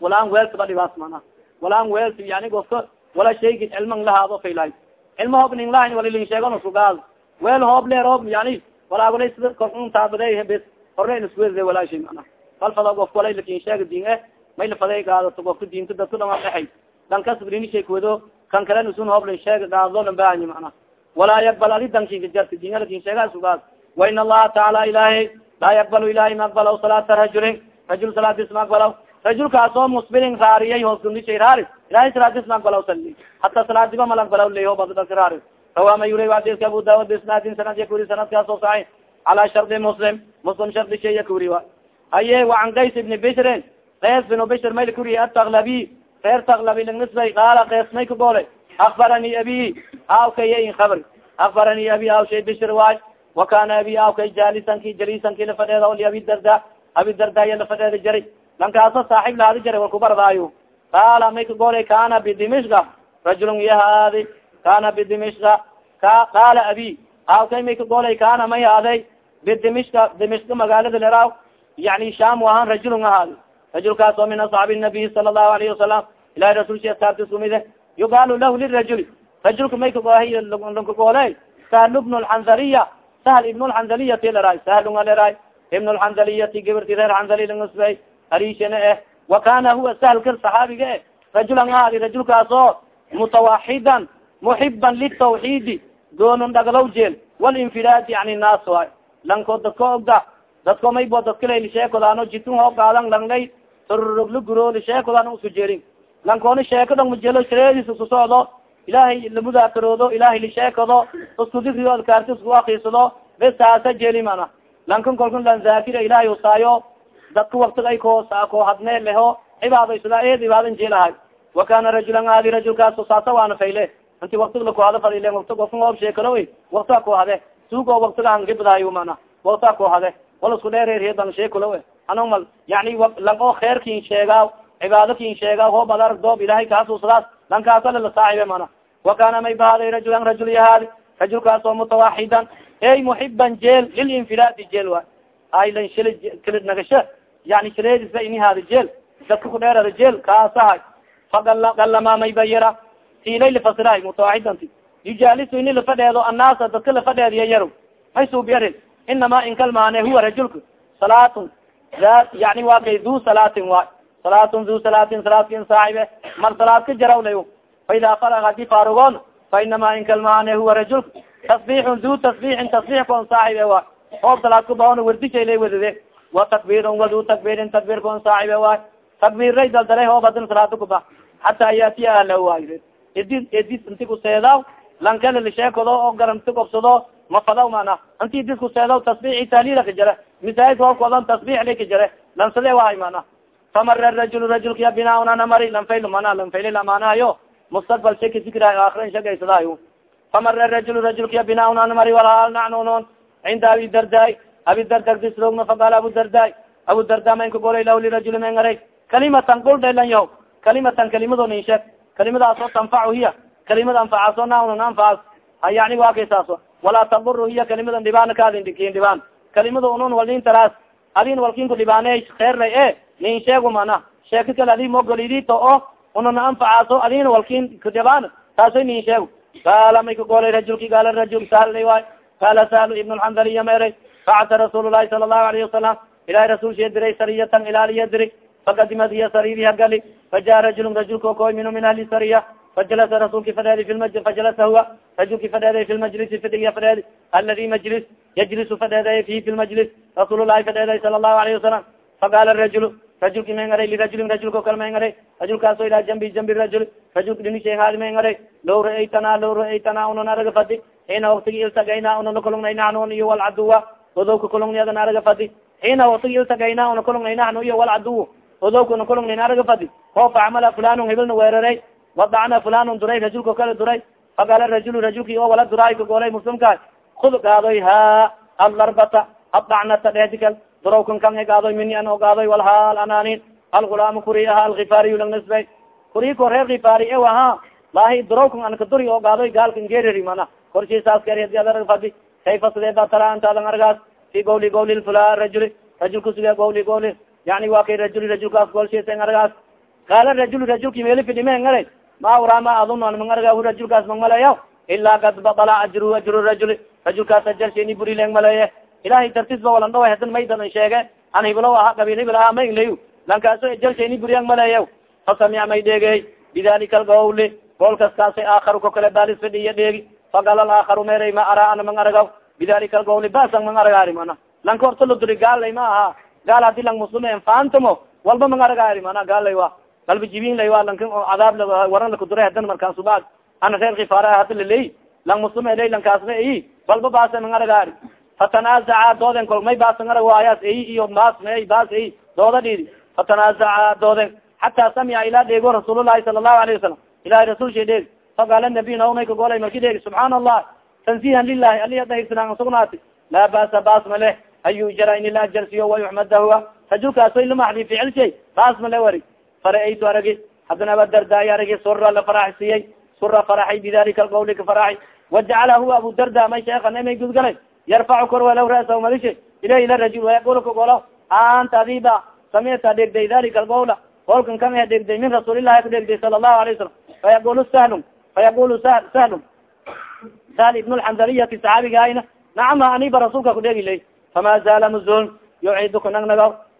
walaan weelta ba dhibaas mana walaan weelta yani ofka wala shaygi cilman lahaado faylay cilma hoob ning lahayn wala ling sheegon iskugaad weel hoob leer hoob yani walaa wala sida korun taabade bes hore in iskuwede walaa shay mana bal fada ofka wala laakiin sheega din eh may lafaday gaadato ofka diinta dhexay dankas brini shay kuwado kan kale usun hoob ling sheega gaado lan bahanyi mana walaa yakbal adi dankinka jarta dinga laakiin sheega iskugaad wa in allaha tacaala ilahay laa yakbal ilahi ma aqbalaw salaata rajulin rajul salaadis ma aqbalaw rajulkaas oo musbilin raariyay hoos gundishay raari ilahay salaadis ma aqbalaw sali hata salaadiba mal aqbalaw leho badalka raari rawama yuri adiska abu daawud bisnaadin sanad ya kuri sanadkaas oo saxi calaa shardi muslim muslim shardi shay ya kuri wa haye waan qays ibni bishrin qays binu bishr mayl kuri ataglabi reer taglabi langnisbay qaala qays may ka goolay akbarani abi hawkaya in kabri akbarani abi haw shay bishr waay wakana abi awkay jaalisanki jalisanki lafadheeda oli abi darda abi darda iya lafadheeda jari lankaaso saaxib lahadi jara wal kubardaayo qaala may ka goolay kana bidimishka rajulun yahaadi kana bidimishka ka qaala abi awkay may ka goolay kana may haaday bidimishka dimishka magaalada leraw yani sham ahaan rajulun ahaadi rajulkaas oo min asxaabi nabiy sala allahu alayhi wasalam ilahi rasulki asaabtis kumide yuqaalu lahu lirajuli rajulka may kalanka gooley sahlu bnu lxandariya sahl ibn lxandaliyati leray sahlunga leray ibn lxandaliyati gibirti reer xandali langasbay arishana eh wa kana huwa sahlka saxaabiga eh rajulan ahaadi rajulkaas oo mutawaxidan muxiban litawxiidi doonon dhaglow jeel walinfiraadi yani naas waay lanko dadko ogda dadko maybo dadkalay lisheekodaano jitun hoo gaadan langlay tororogla guro lisheekodan usku jerin lankooni sheeko dhong majelo shareediis isku socdo ilahay lamudakaroodo ilahay lisheekado isku dikrigo adkaarti isku akiisado bes taasa mana lankan kolkan lan zakira ilahay usaayo dadka waktiga ay ko ko leho cibaadaysada eed ibaadan jelahay wa kana rajulan aadi rajulkaas saasa waana fayle inti waktiga lakuhada fadile wakti ofka oob sheekalo waktiga kuhade suugo waktiga angibdayo mana waktiga kuhade wal isku dheererdan sheekalo ano mal yani lang oo kheerkin sheegaaw cibaado kin sheegaaw hoob ad arag doob ilahay kaasuusadaas lankaasa lala saaxibe mana. Wa kana may bahaaday rajulan rajul yahaadi rajulkaas oo mutawaxidan ey muxiban jeel lilinfiraadi jeel wa. Aylan shil kilid nagasho yani shileedisa ini haadi jeel dadka ku dheerada jeel kaasahay fagalama may bayara tilay lifasirahay mutawaxidanti yujaalisu ini lafadheedo annaasa dadka lafadheediya yaro may suubyarin inama inkalmaane huwa rajulka salaatun yani waa kay du salaatin waay salaatun du salaatin salaadkin saaxibe mar salaad ka jarawlay fa ida farag haddii faarugoon fa inama inkalmaane huwa rajulka tasbixun du tasbixin tasbix kon saaxibe waay oob salaad kubaon wardishaylay wadade wa takbirun wadu takbirin takbir kon saaxibe waay takbiray daldalay hoob hadin salaada kuba hataa yaatiya ahla waay edi edis inti kuseedaw lankala lisheekado oo garanti gobsado mafadaw mana inti dis kuseedaw tasbixi tahlila ka jare misaajidka hoobkoodan tasbix lay ka jare lansade waay mana famara rajul rajulkaya binaaunana mari lanfayl mana lanfayli lamaanahayo mustaqbal shaki sikra akrin shagaysadayo famara rajul rajulkaya binaaunana mari walaal nacnunon cinda abi darda abi darda disrogna faqaala abu darda abu darda maynka golay lah lirajuli man aray kalimatan gol dhelan yaho kalimatan kalimado nin sheeg kalimadaas oo tanfacu hiya kalimada anfacaaso naun anfaas ha yani waa kaysaaso walaa taduru hiya kalimadan dhibaan kaadin kin dhibaan kalimada unun walnin taraas. Adin walkinku dhibaaney kheerlay e nin sheego mana. Sheeka kale adi mogolidito o unana anfacaaso adin walkin kadhibaan taasoy nin sheego qaala may ka golay rajulki gaala rajul sahlay waay. Qaala sahlu ibn lxandaliya meeray facata rasuul lahi sala allahu alayhi wasalam ilahi rasul shee diray sariyatan ilaaliya diri fakadimad hiya saririha gali faja rajulun rajulka koy minu min ahli sariya fajalasa rasulki fadheedi fi fajalasa huwa rajulki fadheeday fi lmajlisi fidhiya fadheedi aladi majlis yajlisu fadheeday fi fi lmajlis rasuul lahi fadheeday sala allahu alayhi wasalam faqala rajul rajulki ma ngaray lirajulin rajulka kal ma ngaray rajulkaaso ilaa jambi jambi rajul rajulka dhinishehaadi ma ngaray law ra'aytana law ra'aytana unan araga fadi xiina waktigi iltagayna una nakulungnay naxnun iyo walcaduwa odowka kulungniada naaraga fadi xiina waktigi iltagayna una kulungnay naxnu iyo walcaduw odowka una kulungnay naaraga fadi oo facamala fulanun hibilna weeraray wadacna fulanun duray rajulka kala duray faqala rajul rajulki oo wala duraay ka golay muslimka kud gaadoy ha allarbata addacnata dheedikal durawkan kan gaadoy mini an ogaadoy walhaal anaanin algulaam kuri aha alkifaariy lang nisbay ko reer kifaari e aha lahi durawkan an kaduri ogaadoy gaalkan gereri mana korshi saas kar fadi kayfa sidee ba tara antaadan argaas fi gawli gawli fula rajuli rajulka sige gawli gawli yani wa kay rajuli rajulkaas golshiisen argaas qaala rajul rajulki meeli fidhime ngara ma ura ma adun an mangarga hu rajulkaas mangmalayaw ilaa kad batala ajru ajru rajuli rajulkaas ajarsheni burileng maleye ilahay dartis ba walan dhawa hadan maydadan sheege an hiblo aha qabiil hibil aha ma inglayu lankaaso ajarsheni buriyang maleya fasamiya may dheegey bidalika algawli goolkas kaasay aakaru ko kale balis fidhiya dheegi faqala aakaru meeray ma ara ana mang aragaw bidalika algawli basan mang aragaari mana lanka horta la duri gaalay ma aha. Gaal haddii lang muslim faantamo walba mang aragaari mana gaalay wa qalbi jibin lay wa lanka cadaab waran lakudura hadan markaan subaad ana reer kifaara hada laley lang muslim ley lankaasna i walba baasa mang aragaari fatanaazaca dooden kol may baasan arag waayas i iyo baas may baas i dooda dhidi fatanaazaca dooden xataa samica ilaa dheego rasuululahi sala allahu alayhi wasalam ilahi rasul sha dheeg faqaala nabiy naunay ka golay marki dheegi. Subxaana allah tansihan lilahi ali adahirsanaan sugnaati laa basa baas leh. An yujara in ila ajarsiyo wayuxmada huwa rajulkaasoy lamaxdi ficil shay. Le wari fara-aytu aragi haddana abadardaay aragi sura la faraxsiyey sura faraxay bidalika alqawli ka faraxay wajacala huwa abu darda may sheekana may gudgalay. Yarfacu korwalow rasa madishe ilah ila rajul wayaqul ka golo anta adiba samicta dhegday dalika alqawla. Kolkan kan a dhegday min rasuulillahi ka dhegday sala allahu alayh wasalam fayaqulu sahlun fayaqulu sahlun. Sahl ibn lxandaliyati saxaabigaayna nacama aniba rasuulka kudhegi lay. Fama zala muzul yuciid kunagnago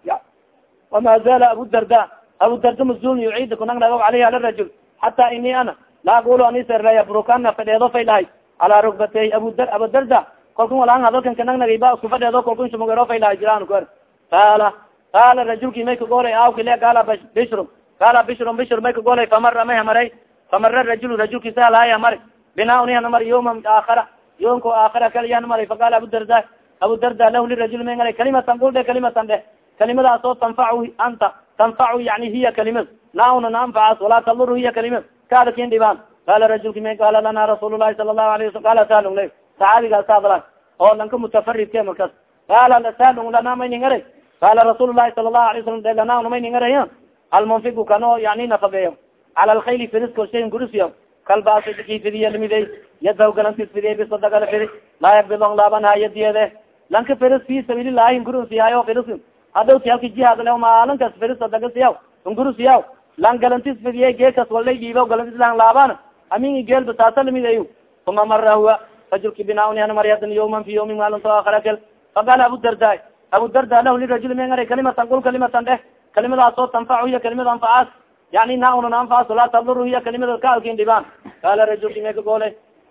wama zala abu darda abu darda muzul yuciid kunagnago alayhi ala rajul xata ini ana la aqulu aniserleya brukana fadheedo fay lahay calaa rugbatey abu abu darda kolkan walaan hadalkan kanagnagay ba isku fadheedo kolkan sumugero fay lahay jiraan ku er qaala qaala rajulki may kagolay awkile gaala bishru qaala bishrun bishr may kagolay famara may hamaray famara rajul rajulkisa halaya mari bina uniana mari yoma aakhara yoomka aakhara kaliyana mari faqala abudarda abudarda lah lirajul may ngala kalimatan gul de kalimatan dheh kalimadaas oo tanfacu anta tanfacu yani hiya kalimad nauna na anfacaas walaa taduru hiya kalimad kaada kin dhibaan qala rajulki may qaala lana rasuul lahi sala lahu alayh wasalam qala salung la saxaabigaas adla oo lanka mutafaridke markas qala salung lana may ningara qala rasuul lahi sala lahu alay salam de lana may ningara almunfigu kano yani nafageeyo cala alkhayli firisko shayin gurisiyo kalbaasiki fidiya limiday yadaw galantis fidiya bisadagala fidi laa yakbidon laabanha yadiyede lanka firis fi sabiililahi ngurunsiyayo firis hadhowti halka jihaad le maalinkas firis sadagasiyaw ngurisiyaw lan galantis fidiye geekas walday dhiiba galantis lang laaban amin geelba taasa limidayo uma mara huwa rajulki binaunihan maryadan yawman fi yawmin maalinto akarakel faqala abu darda abu darda lahu lirajul mengara kalimatan kul kalimatan dheh kalimadaas oo tanfacu hiya kalimada anfacaas yani nauna anfaas laa taduru hiya kalimada kaalkin dhibaan qala rajulki may ka goole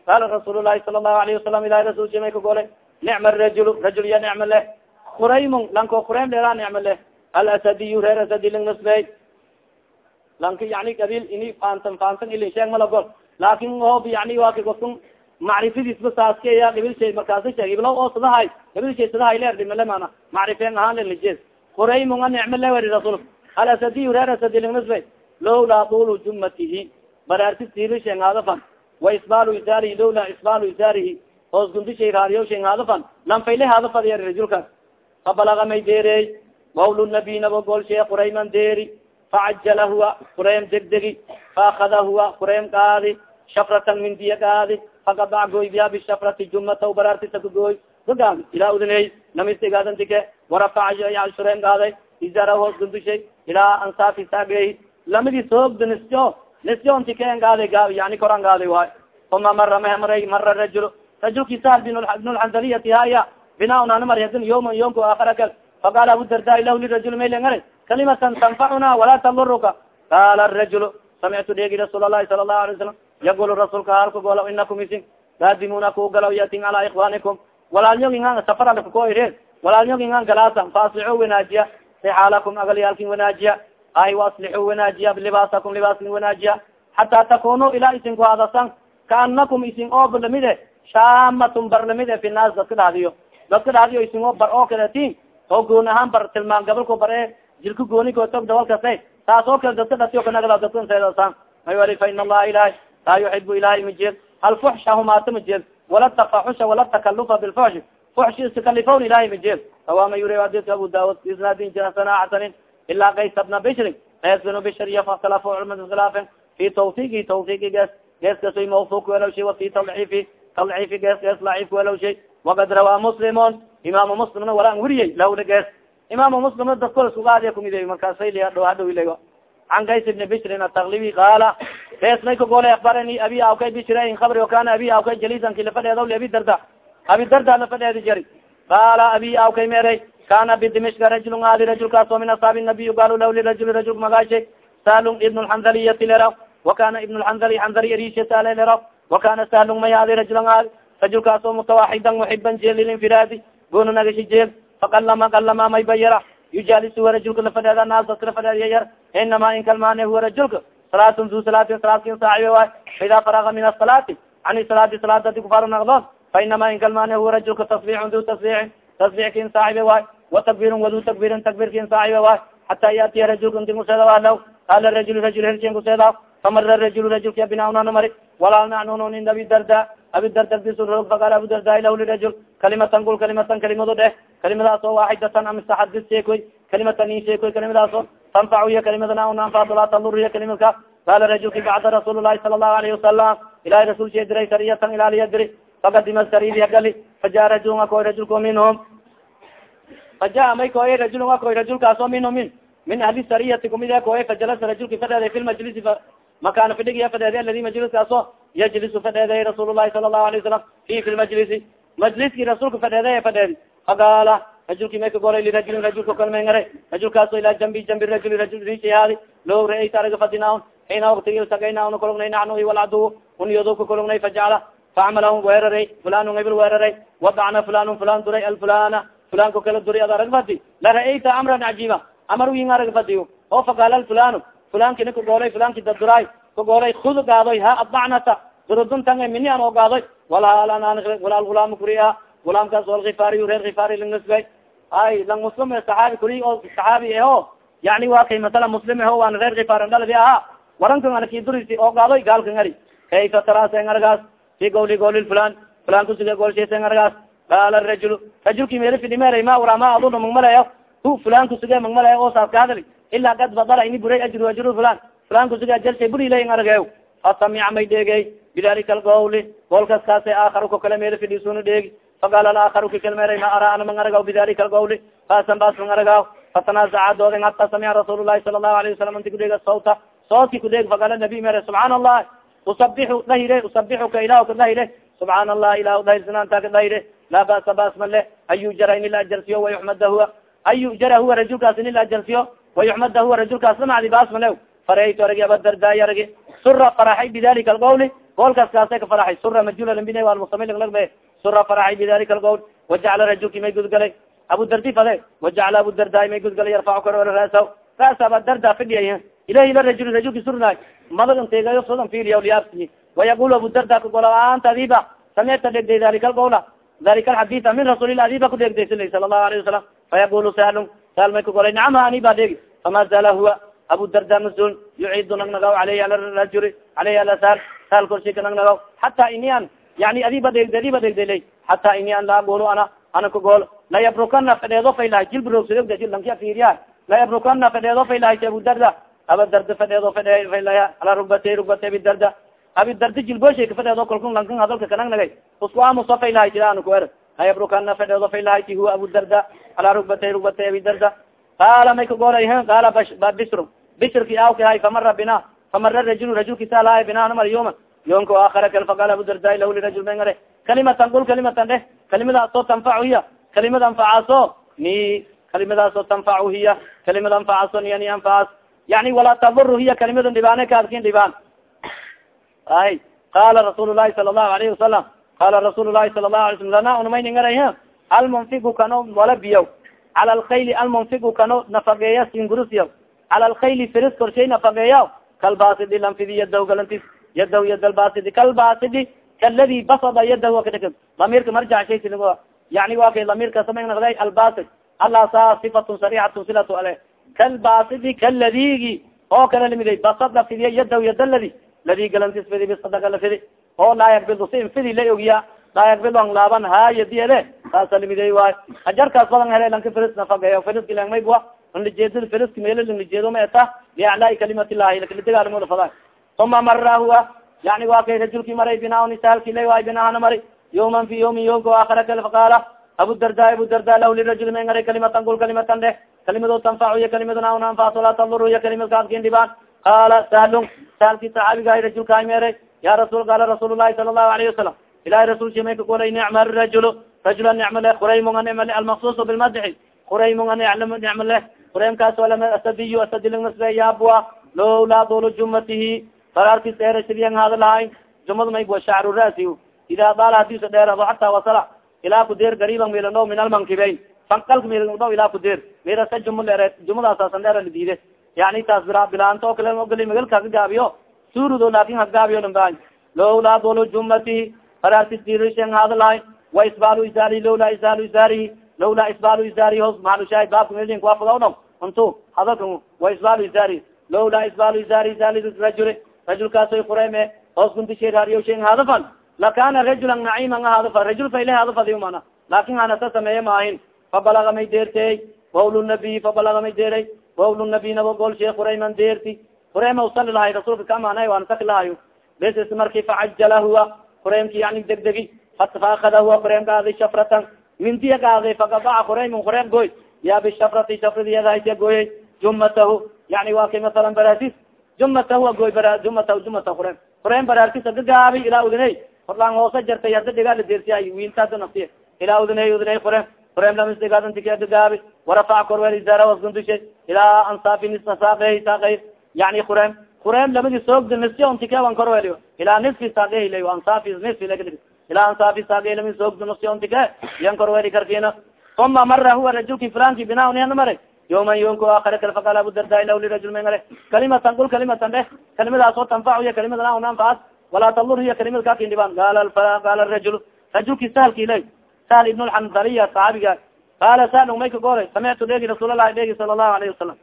qala rasuul lahi sala lahu alayhi wasalam ilahi rasulki may ka goole nicma rajul rajul ya nicma leh kuraymun lanko kuraym dheera nicma leh. Alasadiyu reer asadi ling nasbey lanka yani qabiil ini faantan faantan ilin sheeg mala gol laakin hoob yani waa ka goskun macrifadiisba saaskaya qabiil shay markaasa sheeg iblaw oo sadahay qabiil shay sadahay leer dhimale mana macrifeen ahaan lelijeed quraymunga nicmo le wari rasul alasadiy reer asadilingnisbe lowlaa dulu jumatihi baraarti tirishen hadafan wa isbaalu isaarihi lowlaa isbaalu isaarihi hoos gundishay raariyoshen hadafan lanfayle hadafadiya rajulkaas fabalaga may deerey wawlu nabi nabo golshee qurayman deeri facajala huwa quraym degdegi faakada huwa quraym qaadi shafratan mindiya qaadi fakadac goy biya bishafrati jumata baraartisa kagooy gagaan ilaa udiney namistigaadantika warafaca shureen gaaday izara hoos gundushay ilaa ansaafi saagey lamidis hoogda nisjo nisjonti ken gaaday gaab yani koran gaaday waay uma mara mahmaray mara rajul rajulki sahal binulxandaliyati haya binaunana maryadin yawman yomka aakhara kal faqala abu darda lahu lirajul maylangara kalimatan tanfacuna walaa taduruka qala rajul samictu dheegi rasuul alahi sala lahu alay salam yagul rasuulka halka gola inakum isin gaadimuna ku galaw yatin ala ikwaanikum walaalnyogingan safaralkakoire walaalnyogingan galaasan faasixo wanaajiya sixaalakum agalyaalkin wanaajiya ay waaslixu wanaajiya libaasakum libaaskin wanaajiya xataa takunu ilaa isin ku hadasan kaanakum isin oo lamide shaamatun bar lamide fi naas dadka dhahdiyo dadka dhahdiyo isin oo bar oo kaletin oo goon ahaan bar tilmaan gabalko bar e jilka gooni ko tog taas oo kale dadka dhatiyo kanagada dadka seedasan may wali fa in allaha ilahi laa yuxibu ilahi majed alfuxsha humaata majed wala tafaxusha wala takalufa bilfuxshi fuxshi iskakalifon ilahi majed sawama yuri adidka abu daud isnaadin sana xasanin ilaa kays bna bishrin kays bnu bishr iyo fakhtalafu culmad iskilaafen fi tawfiqi tawfiqi gees gees kasoy mawfuk welaw shay wa fi tadciifi tadciifi gees gees laciif welaw shay wakad rawaa muslimun imaamu muslimna walaan weriyey lawla gees imaamu muslimna dadkola sugaadiya kumide markaasaylia dho hadhow ilago can kays ibni bishrin ataqlibi qaala bes may kagolay akbarani abi awkay bishrain kabri kana abi awkay jalisan ki lafadheedaw li abi darda abi darda lafadheedi jari qaala abi awkay meeray kana bidimishka rajulun aadi rajulkaas oo min asaabi nabiy gaalo law lirajuli rajul magaashay salung ibn lxandaliyati leraw wakana ibn lxandali xandali erisha sale leraw wakana salung may aadi rajulan aadi rajulkaas oo mutawaxidan muxiban jeel lilinfiraadi goona nagashi jeel faqalama qalama may bayara yujalis huwa rajulka lafadheeda naas dadka lafadheediya yar inama in kalmaane huwa rajulka salaatun zu salaatin salaadkin saaxibe waay faida faraga min asalaati ani salaadi salaad adi kufaaro naqdoon fa inama in kalmaane huwa rajulka tasbixun du tasbixin tasbixkin saaxibe waay watakbirun wadu takbirin takbirkin saaxibe waay xata yaatiya rajulka inti kuseeda alaw qala rajul rajul herkin kuseeda famara rajul rajulka binaunana mari walaa nacnun in abi darda abi darda bisurog faqal abu darda lahu lirajul kalimatan kul kalimatan kalimado dheh kalimadaas oo waaxidatan amsaxadis sheekoy kalimatan in sheekoy kalimadaas oo tanfac iya kalimadana una anfacdo laa tadur iya kalimadka qala rajulki bacda rasuul lahi sala allahu alayhi wasalam ilahi rasul shee diray sariyatan ilaaliya diri fakadima saridi hagali faja rajulun akoy rajulka minhum faja may koye rajulun akoy rajulkaas oo minhum min min ahli sariyati kumid e koye fajalasa rajulki fadheeday fi lmajlisi makana fadhigiya fadheeday aladi majliskaaso yajlisu fadheeday rasuul lahi sala allahu alayه wasalam fi fi lmajlisi majliski rasuulka fadheeday fadheedi faqaala rajulki may ka golay lirajulin rajulka kalmay ngare rajulkaaso ilaa jambi jambi rajuli rajul rishahaadi lo ra'ayta araga fadinaun. Xiina waktigi sagayna una kolognay nacnu walcadu unyado ka kolognay fajacala facmalahum weeraray fulanun ibil weeraray wadacna fulanun fulan duray alfulana fulanko kala duray ad arag fadi la ra'ayta amran cajiiba amar win arag fadiyo oo faqaala alfulanu fulankini kagoolay fulanki daduraay kagoolay kud gaadoy ha adbacnata duruduntan mini an ogaadoy walaal gulaam kuriha gulaamkaas olkifaariy reer kifaari langasbay ay lang muslim saxaabi kuri oo saxaabi aho yani wa kay masala muslim aho waan reer kifaaran dhaladi aha warankan anakidurisi ogaadoy gaalkan ari kayfa taraaseng argaas fi gawli gawli fulan fulan kusuga goolsheeseng argaas qaala rajul rajulki meri fidhimeera ma ura ma aduna magmalayo hu fulan kusuge magmalayo oo saas ka hadali ilaa kad badala ini buray ajru ajru fulan fulan kusuge ajalshay buri ilayin argeyo fasamica may dheegey bidalika algawli goolkas kaase aakharu ka kale meri fidhisuna dheegi faqaala aakharu kikalmeera ma ara ana mang aragaw bidalika algawli faasan baas mang aragaw fatanaazaca doodin hata samica rasuul lahi sala allahu alayه wasalam inti kudheega sawta soodki kudheeg faqaala nabi mere subxaana allah usabixu dahire usabixuka ilah ka subxaana allah ilah dahirsananta ka dahire laa basa bas male an yujara in ila ajarsiyo wayuxmada huwa an yujara huwa rajulkaas in ila ajarsiyo wayuxmada huwa rajulkaas lamacdi bas male faraytu aragi abadardaay aragi sura faraxay bidalika alqawli goolkaas kaasa ka faraxay sura majulambine almusamilagbe sura faraxay bidalika alqawl wajacala rajulki may gudgalay abudardi fade wajacala abudardaay may gudgalay yarfacu karo rasa rasa abadarda fidhiya ilahi la rajul rajulki surnaay madagantegayo sodan filiya liyaabsi wayaqul abudarda kagola anta adiba samicta dhegday dalika alqawla dalika alxadita min rasuulillah adiba kudegdaysila sala allahu alayhi wasalam fayaqulu sahlun saal may kagolay nacama ani ba degi fama zala huwa? Abu darda masul yuciidu nag nagaw aleyhi ala rajuli aleyhi ala sal sal korshika nag nagaw. Hata ini an yani adiba degd adiba degdaley hata ini an golo ana ana kagool layabrukana fedheedo faylahay jilbrogsadogdalankia fiiriya layabrukana fedheedo faylahay abu darda. Aba darda fedheedo fedhe faylaya ala rugbate rugbate abidarda abidarda jilboshay kafedheedo kalkun lankan hadalka kanag nagay. Usku amuso faylahay jira ana kuer layabrukana fedheedo faylahayti huwa abu darda. Ala rugbate rugbate abidarda qaala may kagoolay qaala bisr bisrki awka hay famara bina famara rajul rajulkisa lahay binana mar yoma. Yomka aakara kal faqal abu darda lahu lirajul mengare. Kalimatan qul kalimatan dheh kalimadaasoo tanfacu hiya. Kalimad anfacaaso ni kalimadaasoo tanfacu hiya. Kalimad anfacaaso niya ni anfacaas yani walaa taduru hiya kalimadan dhibaane kaadkin dhibaan ay qala rasuul lahi sala allahu alayhi wasalam qala rasuul lahi sala lahu alay slam lana unmayningaray almunfigu kano wala biyaw cala alkayli almunfigu kano nafageeya singurusya cala alkayli firis korshay nafageeya kalbasidi lanfidi yadaw galantis yadaw yadalbasidi kalbasidi kaladi basada yadahu kadhig lamirka marjacshay yani wa kay lamirka samay naqday albasid alla saa sifatun sarixatun silatu ale kalbasidi kaladigi oo kala limiday basada fidiya yadaw yadaladi ladi galantis fidi bisadaka la fidi oo laa yakbidu si in fidi la ogiya laa yakbidu ang laaban ha yadiede saasa limiday waay. Ajarkaas badan hele lanka firis nafageyo firiski langmaybua nlijeedada firiski meelo langlijeedo ma eta liaclaai kalimat illahi lakalidegaalamoda fada uma mara huwa yani wa kay rajulki maray binaan saalkila waay binaana mari yawman fi yawmin yomka aakara kale faqaala abudarda abudarda lah lirajuli may ngaray kalimatan kul kalimatan dheh kalimado tanfacu iya kalimado naun anfac walaa taduru iya kalimad kaadkin dhibaan qaala sahlun saalki saxaabigahay rajulkaay meeray ya rasul qaala rasuul lahi sala allahu alayhi wasalam ilahi rasulki may kakolay nicma rajul rajula nicma leh kuraymunga nicma leh almaksusu bilmadxi kuraymunga nicma leh kuraymkaas walama asadiyu asadiling nasbe yaabua lowlaa dulu jumatihi fararkis dheera sidiyan hada lahayn jumad may bua shacru rasi ida daala hadisa dheerado xataa wasala ilaa kudeer gariiban milano min almankibayn fankalka milano ilaa kudeer mirasa juma dheere jumadaasasan dheera ladiide yani taas bira bilaanto kale ogali magalka kagaabiyo surudo laakin hagaabiyo dambaan lowlaa dulu jumatihi fararkis dirishan hada lahayn wa isbaalu isaari lowlaa isaalu isaarihi lowlaa isbaalu isaari hos maalushaay baabka melin kuwafagawno untu hadalka wa isbaalu isaari lowlaa isbaalu isaari isaali rajuli rajulkaasoy kureme hoos guntishe hariyoshen hadafan lakana rajulan naciman ahadafan rajul fayle hadafadi mana. Laakin hanasa sameeye maahin fabalaga may deertey wawl nabiy fabalaga may deeray wawl nabiy nabo golshe kurayman deerti kurayma usali lahay rasuulka kaamana waan saki lahayo bes marki facajala huwa kuraymki yani degdegi. Faakada huwa kuraym gaadi shafratan. Mindiya gaadi fakabaca kurayman kuraym goy. Ya bishafrati shafradiyadahaysiya gooyey jumatahu yani waa kay masalan barasis. Jumatahu goy jumatahu jumata kurem kurem baraarkisa gagaabi ilaa udiney horlaan hoose jartay hada dhigaala deersiya wiintaada nafsiya ilaa udiney udiney kurem kurem lamisdigaadantike gagaabi warafac korwel izara wasgundushe ilaa ansaafi nisfa saaqey saaqey yani kurem kurem labadi soogda nisy ontikea korweliyo ilaa niski saagehilay ansaafi nisl ilaa ansaafi saage labadi soogda nisy ontikee yan korweli karkina uma mara huwa rajulki flanki bina nihan mare. Yoma yonku akare kal fakal abudardaa ilaw lirajul mengare kalimatan kul kalimatan deh kalimadaas oo tanfac iya kalimad an nanfaas walaa talur hiya kalimad kakindhibaan al qala rajul rajulki sahalki ilay. Sahal ibn lxandariya saxaabiga qala sahal may ka gore samictu degi rasuul lahi alayhi wasalam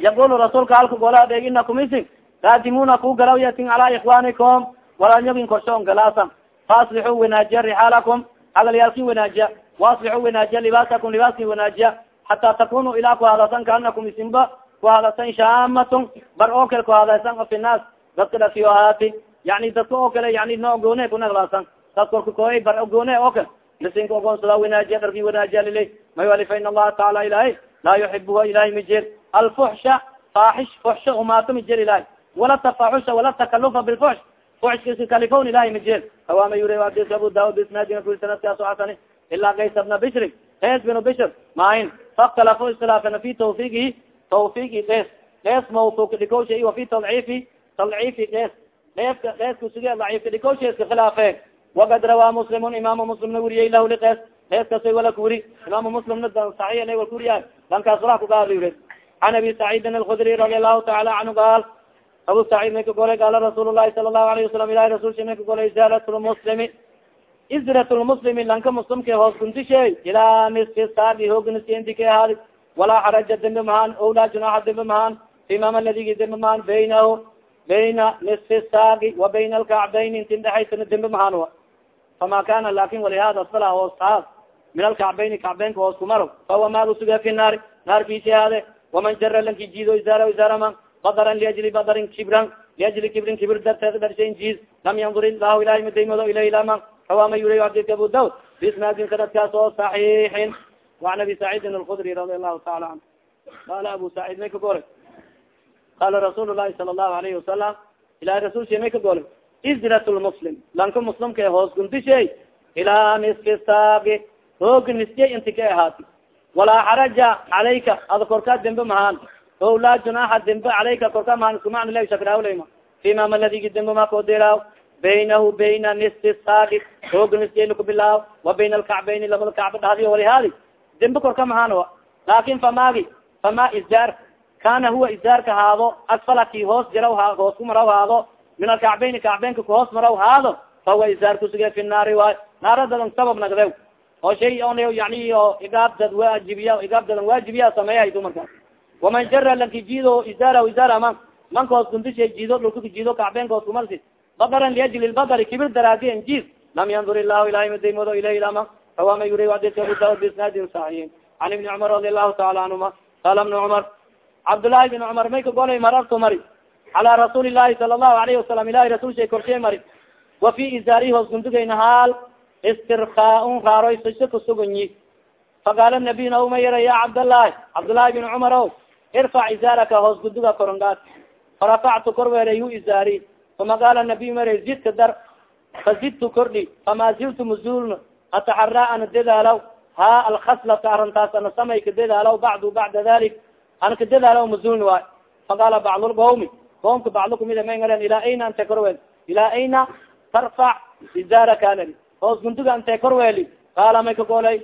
yaqul rasuulka halka gola dheeg inakum isi qaadimuna ku galawyatin cala ikwaanikum walanyagin korshoon galaasan faaslixuu wanaajiya rixaalakum hagalyaalkin wanaajiya waaslixuu wanaajiya libaasakum libaaski wanaajiya hataa takunu ilaa ku hadasan kaanakum isinba ku hadasan shaamatun bar oo kale ku hadasan o finaas dadka dhasiyo haati yani dadka oo kale yani no goone kunaglasan dad korka koy bar goone oo kale lisinka ogoonsada wanaajiya darki wanaajiya lilay may wali fa in allaha taala ilahay laa yuxibuha ilahay majir alfuxsha faaxish fuxsha umaato majir ilahay wala tafaxusha wala takalufa bilfuxsh fuxshkasi kalifon ilahay majir hawaama yuri adis abu daud bisnaadina kuli sanadkaaso xasani ilaa kaysa bna bishri kays binu bishr maahin faktalafo iskhilaafana fi tawfiiqihi tawfiiqi kees kees mawfuuq dhikowsha wa fi tadciifi tadciifi kees keeska keeska sige daciifka dhikowsha iska khilaafeen wakad rawaa muslimun imaamu muslimna weriyey lahu likees keeskasoy wala ku wuri imaamu muslimna saxiix la wal ku wuriyahay dankaas can abi saciidin alkhudri radi allahu taala canhu qaal abu sacid may ka golay qaala rasuul lahi sala allahu alayhi wasalam ilahi rasulsi may ka golay izaalat lmuslimi izrat lmuslimi lanka muslimka hoos kuntisheey ilaa niski saadi hoogniskenti ahaadi walaa xaraja dembe mahaan owlaa junaaxa dembe mahaan fimama ladigi dembe mahaan baynahu bayna nisfi saagi wa bayna alkacbayn intin dhexaysana dembe mahaan wa fama kana laakiin walihada sala hoos taas min alkacbayni kacbeynka hoos kumaro fahuwa maagu suga fi naari naarkiisi ahaade waman jara lanki jiido isaara isaaraman badaran liajli badarin kibran liajli kibrin kibir darteed dharshayn jiis lam yandur ilahu ilahi madaymado ilah ilaman hawama yuri adika abu daud bisnaadin sanadkaas oo saxiixin waan abi saciidin alkudri radi allahu taala canhu qala abu sacid may ka golay qala rasuul lahi sala allahu alayhi wasalam ilahi rasulsha may ka golay izrat lmuslim lanka muslimka hoos gundishay ilaa niski saagi hooga nisye inti ka ahaati walaa xaraja calayka ada korkaa dembe mahaan o laa junaaxa dembe calayka korkaa mahaan iskumacna la shakraawleyma fima maladigi dembe ma kodiraaw baynahu bayna nisfi saagi hooga nisye lakubilaaw wa bayna alkacbayni labada kacba dhahdi walihaadi dembe korka mahaan a laakin famaagi fama izaar kana huwa izaarka haado asfalaki hoos jaraw ha hoos kumaraw haado min alkacbayni kacbeynka kuhoos maraw haado fahuwa izaar kusuge fi naari waay naaradadan sabab nagdew oo shay on yani igaabdad waajibiya igaabdadan waajibiya sameeya dumarkaas waman jara lanki jiido izaara izaara man manka hoos gundisha jiido dhulka jiido kacbeenka hoos kumarsi badaran liajli lbadari kibir daraadiyan jiis. Lam yandur ilahu ilahay madaymoodo ilah ilama hawama yuri adika abu daud bisnaadin saxiixin can ibni cumar radi allahu taala canhuma qala ibni cumar cabdullaahi bin cumar may ka golay marartu mari. Cala rasuuli llahi sala allahu alayhi wasalam ilahi rasul shay korshay mari. Wa fi izaari hoos gundugayna haal istirkaaun raaroysasho kusugunyi faqaala nabiy nauma yara ya cabdallaahi cabdullaahi bin cumar o irfac izaaraka hoos guduga korongaad farafactu korweelay hu izaari uma qaala nabiy mara zidka dar fazidtu kordhi fama ziltu mazulna ataxaraa ana dadaalaw ha alkhaslata arintaas ana samay ka dadaalaw bacdu bacda dalik ana ka dadaalaw mazulna waay faqaala bacd lqawmi qoomka bacdo kumida may ngaren ilaa ayna ante korweel ilaa ayna tarfac izaaraka anari hoos gunduga ante korweeli qaala may ka golay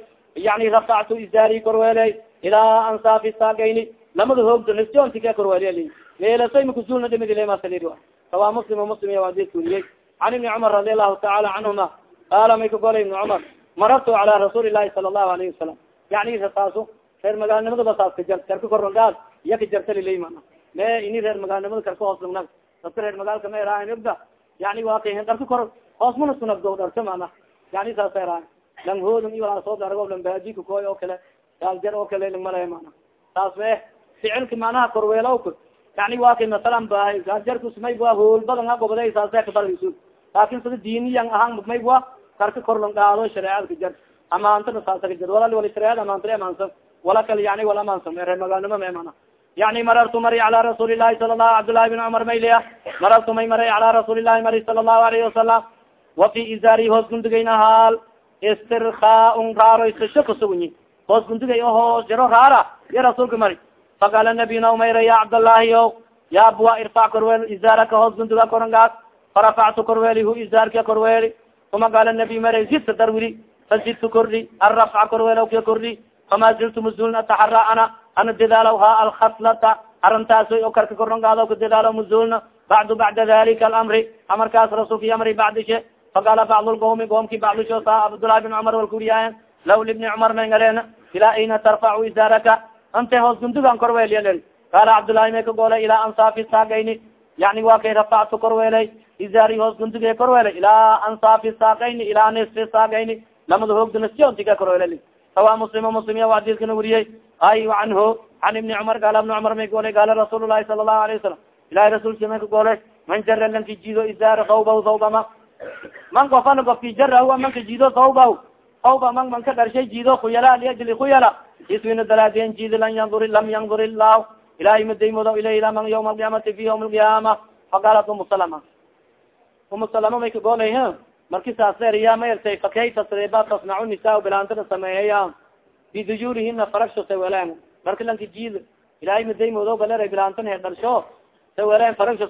yani rafactu izaari korweeley ilaa ansaafi saagayni lamada hoogdo nisjonti ka korweeliyali meelasoy makusulna dhimidilemasaliri sawa muslim muslim iya adis weriyey can ibni cumar radi allahu taala canhuma qaala may ka golay ibni cumar marartu cala rasuuli lahi sala allahu alayhi wasalam yani rasaasu reer magaalnimada basaas ka jar karka korongaad iya ka jarta lilay mana me ini reer magaalnimada karka hoos lugnag. Dadka reer magaalka ma eraahan ogda yani waa ka darka kor hoos mana sunagdo dharka mana yani saasa eraahan lang hoodun i walaa soo dargo lambahajika koy oo kale gaaljar oo kale langmalaya mana saas me ficilka manaha korweelowka yani waa kay masalan ba gaaljarkus mayb wa hool badan a goboday saase kabalisu laakin sida diiniyan ahaan mayb wa karka korlan dhaado shareecada ka jar amaantana saasa ka jar wala wala shareecada amaantala amaansan wala kale yani wala amaansan reer magaalnimo me mana yani marartu mari cala rasuuli lahi sala lahu cabdullahi bin cumar mayliya marartu may maray cala rasuuli lahi mari sala allahu alayhi wasalam wa fi izaari hoos gundigayna haal istirkaaun raaroysasho kasugunyi hoos gundigay o hoos jaro raara ya rasuulka mari faqaala nabiyna umayra ya cabdallaahi o ya bua irfac korweel izaaraka hoos gundiga korangaas farafactu korweeli hu izaarka korweeli uma qaala nabiy mara zidka darwili fazidtu kordhi arrafca korweelow ka kordhi fama ziltu mazulin ataxara ana ana dadaalaw ha alkhaslata arintaasoy o karka korongaado ka dadaalo mazulna bacdu bacda dalika alamri amarkaas rasulki amri bacdishe faqala bacd lqawmi qoomki bacdisho sa cabdulahi bin cumar walkuriyaaya law libni cumar mangareen ilaa ayna tarfacu isaaraka ante hoos gundugan korweelyal qaala cabdulahi may ka goolay ilaa ansaafi saagayni yani waa kay rafactu korweelay izaari hoos gunduge korweelay ilaa ansaafi saaqayni ilaa nisfi saagayni lamada hoogdunasiyontiga korweelay sawa muslima muslim adidkana weriyey ay anhu an ibni cumar gaala ibni cumar may goolay gaala rasuul lahi sala lahu alayه wasalam ilahi rasulka may ka goolay man jara lanka jiido izaar thawba thawbama man kofana gofki jara huwa manka jiido thawba thawba man man ka dharshay jiido khuyala liajli khuyala. Iswina daraadiyan jiidi lan yandur lam yandur illah ilahay madaymodo ilayla man yawma alqiyamati fi yawm alqiyama faqaalat umu salama. Umu salama may ka goolay marki saaseriya ma ertay fa kayfa sreba tasnacu nisaa bilaantana sameeyaya bidujurihina faragsho saweleen marka lanka jiid ilahay madaymodo balera bilaantan he dharsho saweleen faragsho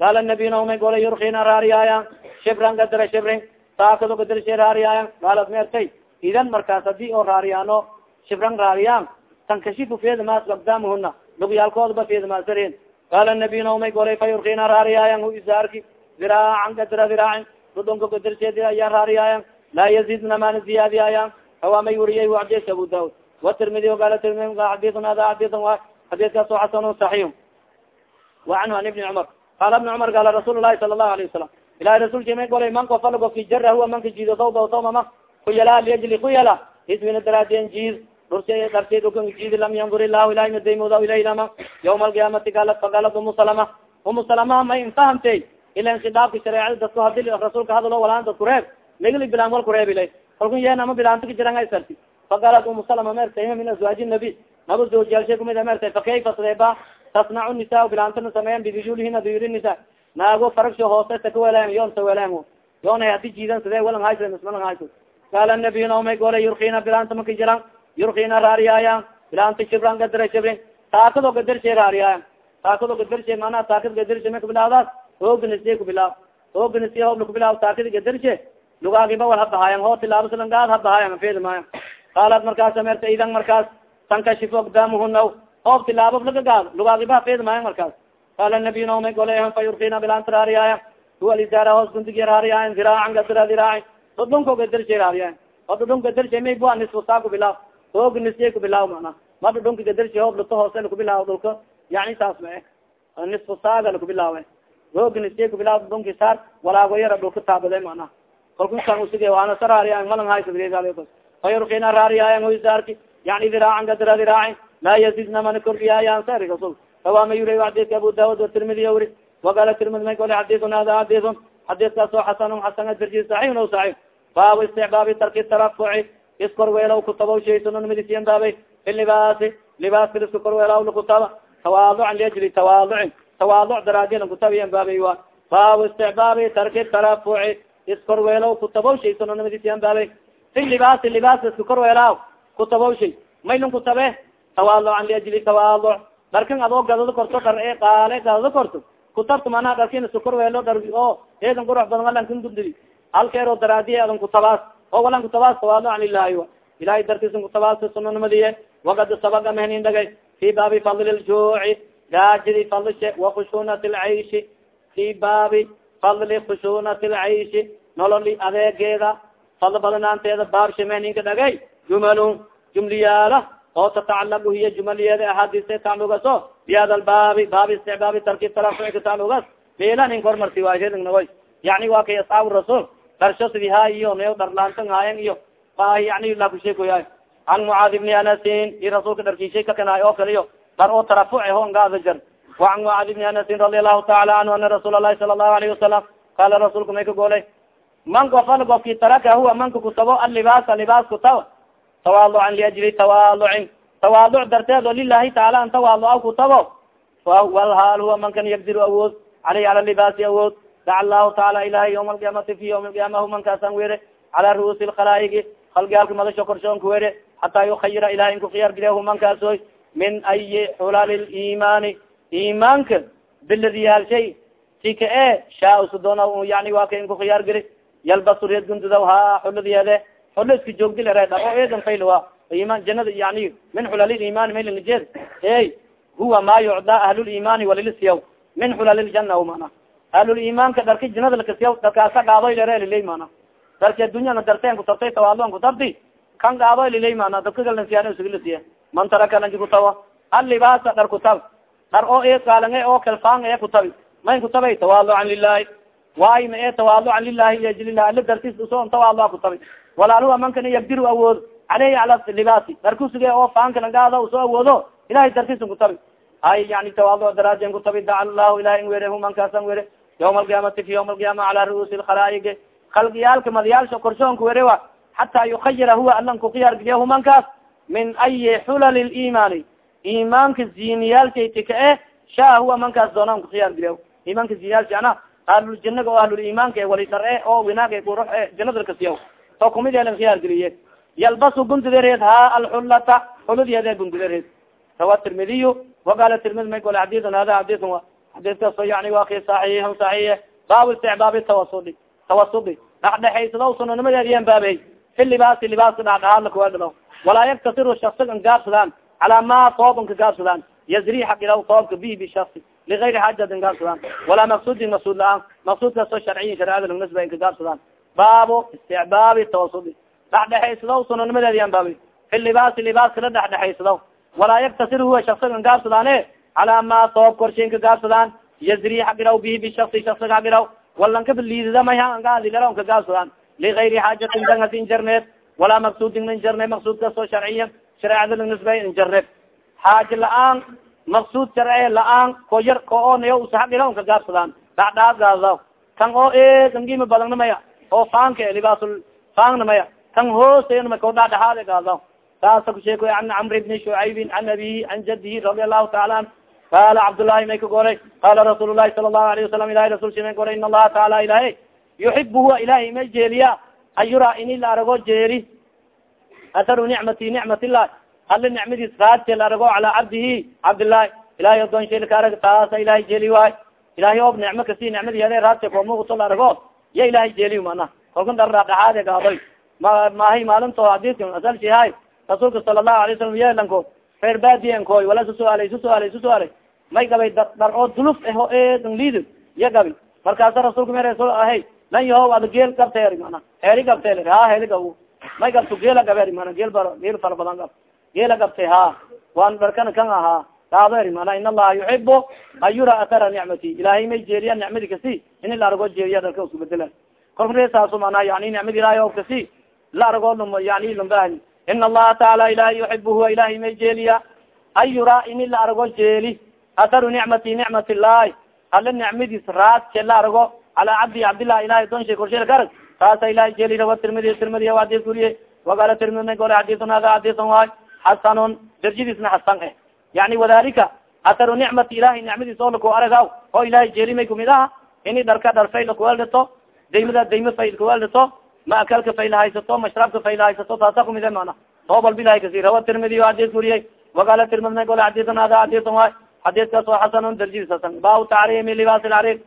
nabiyna may goolay yurkina raariyaaya shibran gadara shibrin saakado gadarshe raariyaaya qaalat ma ertay idan markaas haddii oo raariyaano shibran raariyaan tankashifu fedmas aqdaamhuna lugyaalkoodaba fedmasarin qaala nabiyna may golay fa yurkina raariyaayan hu isaarki diraacan gadra diraacin dudonka gadarseed ayaa raariyaayan laa yazidna mana ziyaadiyaayan hawa may wariyay adis abu daud watirmidi qaala tirmidi xadiun hada xadiun wa xadiiskaas o xasan saxiix wa canhu an ibni cumar qaala ibni cumar qaala rasuul lahi sala lahu alayه wasalam ilahi rasulki may golay man kofala gofki jara huwa manka jiido sawba sawmama kuyala liajli kuyala ismina daraadiyan jiid dhursa darsi dhukan jidi lam yandur ilahu ilahi madaymoda ilaylama yawma alqiyaamati galat fagalat umu salama umu salama may infahamtey ilan khidaabka shareecada dadku hadi rasuulka hadalo walaan dadku reeb megli bilaan wal kureeb ilay kalkun yeen ama bilaanta kajiran ay sarti fagalat umu salama mertay min azwaaji nabi naba zawjiyaalshay kumid mertay fa kayfa sadeeba tasnacu nisaa bilaantana sameeyan bibijulihina duyuri nisa naago faragsho hoose sakawelayan yoon sawelayan yoona hadi jiidan sidee walan haysa mismalan hayso. Qaala nabiyuna may goole yurkina bilaanta maka jiran. Yurkina raariyaaya bilaanta shibran gadara shibrin. Taakado gadarshe raariyaaya taakado gadarshe mana taakad gadarshe may kubilawdaas hooganisiye kubilaaw hooganisiye hoob lakubilaaw taakada gadarshe lugaagiba wal habahaayan hoo tilaabaslangaad habahaayan fedi maayo qaalat markaas merta idan markaas tankashifo agdaamuhuna hoob tilaabo lagagaado lugaagiba fedi maayan markaas qaala nabiyuna may gole fa yurkina bilaanta raariyaaya huwa lisaara hoos gundig raariyaaya diraacan gadara diraaci dodonko gadarshe raariyaaya o dodonka gadarshe may bua nisfu saa kubilaaw hooga nisye kubilaaw mana ma dodonka gadarshe hoob luto hoose lakubilaaw dhulka yani saas ma e nisfu saaga lakubilaawe hooga nisye kubilaaw dodonki saar walaago yara dhulka taabade mana kalkusan usige waana sa raariyayan malang haysa fayurkina raariyayan hoisaarki yani diraacan gadara diraaci laa yazidna mana kordhiyaayan sari rasul sawama yuri xadiska abu daud watirmidi wuri waqala tirmidi may gole xadiun hada xadiun xadiskaas oo xasan xasan darji saxiix o saxiix baabu isticbaabi tarki tarafuci iskorweelaw kutabaw shaysunanmidisiyan baabay fi libaasi libaaska iska korweelaw lakutaba tawaaducan liajli tawaaducin tawaaduc daraadilan kutabiyan baabay wa baabu isticbaabi tarki tarafuci iskorweelaw kutabaw shaysunanmidisiyan baabay fi libaasi libaaska iska korweelaaw kutabaw shay maylun kutabe tawaaducan liajli tawaaduc dharkan adoo gadado korto dhar e qaale gadado korto kutabto manaa dharkin iska korweelo dhar o eedan qurux badan alankan dudidi halkeero daraadiye adan kutabaas oo walan kutabaas tawaaducan lilahi wa ilahay dartiisan kutabaas sunanimadiye wakad sabaga mahnin dhagay fi baabi fadli ljuuci gaajidi fadlishe wakushunati lcayshi fi baabi fadli kushunati lcayshi nololi adeegeeda fadl badanaanteeda baabshe mahninka dhagay jumalun jumliyaala oo tatacalagu hiya jumaliyeeda axaadiiste taclugaso bihada lbaabi baabi isticbaabi tarki tarafuci taclugas meelan in kormarti waahednaway yani waa kay asxaab rasuul dharsho sidi ha iyo ne dharlaantan haayan iyo yani lakusheekoyaay an mucaad ibni anasin i rasuulka dharkiishay kakanaay oo kale iyo dhar oo tarafuce ho jar. Waan mucaad ibni anasin radi allahu taala canhu ana rasuul alahi sala allahu alayhi wasalam qaala rasuulka may ka goolay man gofal gofki taraka huwa manka kutabo alibaasa libaas kutaba tawaaducan liajli tawaaducin tawaaduc darteed oo lilahi taala an tawaaduca kutabo walhaal huwa mankan yagdiru awood caleyh ala libaasi awood. Daca allahu taala ilahi yawma alqiyaamati fi yawmi alqiyama hu mankaasan were cala ru'uusi lkhalaaigi halgaalka madasho korshoon ka were hataa yukhayira ilahi inku khiyar gile hu mankaasoy min ayi xulali liimani imaanka biladiyaalshay sika e shaa sudoona yani waa ka inku khiyaar geli. Yalbasu reed gundudaw ha xuladiyeede xulo iska joogdilere dhao eedan fayloa iman janada yani min xulal iman maylinajeed ey huwa ma yucdaa ahlulimani walilisiyaw min xulal ljana mana ahlulimanka dharki janada lakasiyaw darkaasa dhaadoy lereliley mana darki adunyana darteen kutartay tawaadon kutarti kan dhaadoy liley mana darkagalnasiyan sigilisiya man taraka lanki kutawa allibaasa dhar kutab dhar oo e kaalange oo kalfaan e kutabi mayn kutabay tawaaducan lilahi waay ma e tawaaducan lilahi yajlilah ala dartis usoon tawaadua kutabi walaaluha mankana yagdiru awood caleyhi cala libaasi. Darkusuge oo faankalangaada u soo awoodo ilahay dartisan kutabi ay yani tawaadu daraajen kutabi daca lahu ilahay n were humankaasan were yawma alqiyaamati fi yawma alqiyama cala ru'uusi lkhalaaigi khalqiyaalka madiyaalsha korshoonka were wa xataa yukayira huwa alan kukiyaar geliya humankaas min ayi xulal limaani imaanka ziniyaalkaytika e shaa huwa mankaas doonaan kukiyaar geliya imaanka ziniyaalki ana ahluljanaga oo ahlulimaanka e wali dhar e oo winaag e qurux e janada lakasiya to kumid elan khiyaar geliye. Yalbasu gundidareed ha alxulata xuludyeede gundidareed rawa tirmidiy waqala tirmidi may gole xadian hada xadian wa xadiiskaso yani wa ki saxiixan saxiix baabu isticbaabi tawasudi tawasudi. Dhexdhexaysado sunanimadeed yan baabey fi libaasi libaaska dhexdhexaad lakuwedalo walaa yaktasiru shaksigan gaabsadaan calaa ma tooban ka gaabsadaan yazri xagilaw toobka bi bishasi ligayri xaajatin gaabsadaan walaa maksudin maksud la'aan maksudkaasoo sharciyin shareecada lagnasba in ka gaabsadaan baabu isticbaabi tawasudi dhexdhexaysado sunanimadeed yan baabey fi libaasi libaaska la dhexdhexaysado walaa yaktasir huwa shaksigan gaabsadaane calaa ma toob korshayn ka gaabsadaan yazri xagilaw bihi bishasi shaksiga xagilaw walanka liididamahangaadilera ka gaabsadaan ligayri xaajatin dangas injarneed walaa maksudin injarne maksud kaasoo sharciya shareecada lanisbay injarneed xaaja la'aan maksud sharce la'aan ko yar ko oo nayo usaxagila ka gaabsadaan dhacdhaad gaada kan oo eangima badannamaya oo faanka libaasul faannamaya kan hoosenama ko dhadhaxaade gaada taasa kusheekoy an camr bni shucaybin an abihi an jadihi radi allahu taala an. Qala cabdullahi may ka goray qala rasuul lahi sala allahu alayه wasalam ilahi rasul si may goray in allaha taala ilahi yuxib huwa ilahi may jeeliya an yura ini la arago jeeli atharu nicmati nicmat illah ali nicmadiis la arago cala cabdihi cabdillahi ilahay adon sheel ka arag taasa ilahay jeeli waay. Ilahay ob nicmo kasi nicmadi hele raadke komuto la arago ya ilahay jeeliy mana. Kalkan dhar dhadhaxaade gaadoy ma maahay maalinto hadiska asal shihay rasuulka sala allahu alay salam yeelanko reer baadiyankoy wala su suaalay su suaalay su suaalay may gabay dhar oo duluf aho eedan liid ya gabi. Markaasa rasuulka me rasul ahay lan yahow ada geel gabteeri mana. Heeli gabteel ha heeli gab may gabto geela gabeeri mana geel ba geel fara badan gab geela gabte ha? Waan dharkana kan ahaa daado eri mana in allaha yuxibu an yura athara nicmati ilahay may jeeliya nicmadi kasi in la argo jeeliya dharka isku bedela kolka reesaaso mana yani nicmadi ilahay o kasi la argo yani lumbahani in allaha taala ilahi yuxib huwa ilahay may jeeliya an yura ini la argo jeeli atharu nicmati nicmat illahi ala nicmadiis raadke la argo. Calaa cabdi cabdillahi ilahay don shay korshe karag taasa ilahay jeeli rawa tirmidi tirmidi adis kuriye wagala tirmidi gole xadisun hada xadisun waay xasanun darjadiisna xasan eh yani wadalika atharu nicmati ilahi nicmadiis oo lako aragaw oo ilahay jeeli may kumid aha ini dharka dhar fayl kuweldhato daymada dayma fayl kuweldhato maakalka fayla haysato mashrabka fayla haysato taasa kumide mana toobal bilahay kasi rawa tirmidi adis kuriyey wagala tirmidna gole xadisun hada xadisun waay xadiskaas waa xasanun darjadiis hasan baa tacriimi libaas lcarig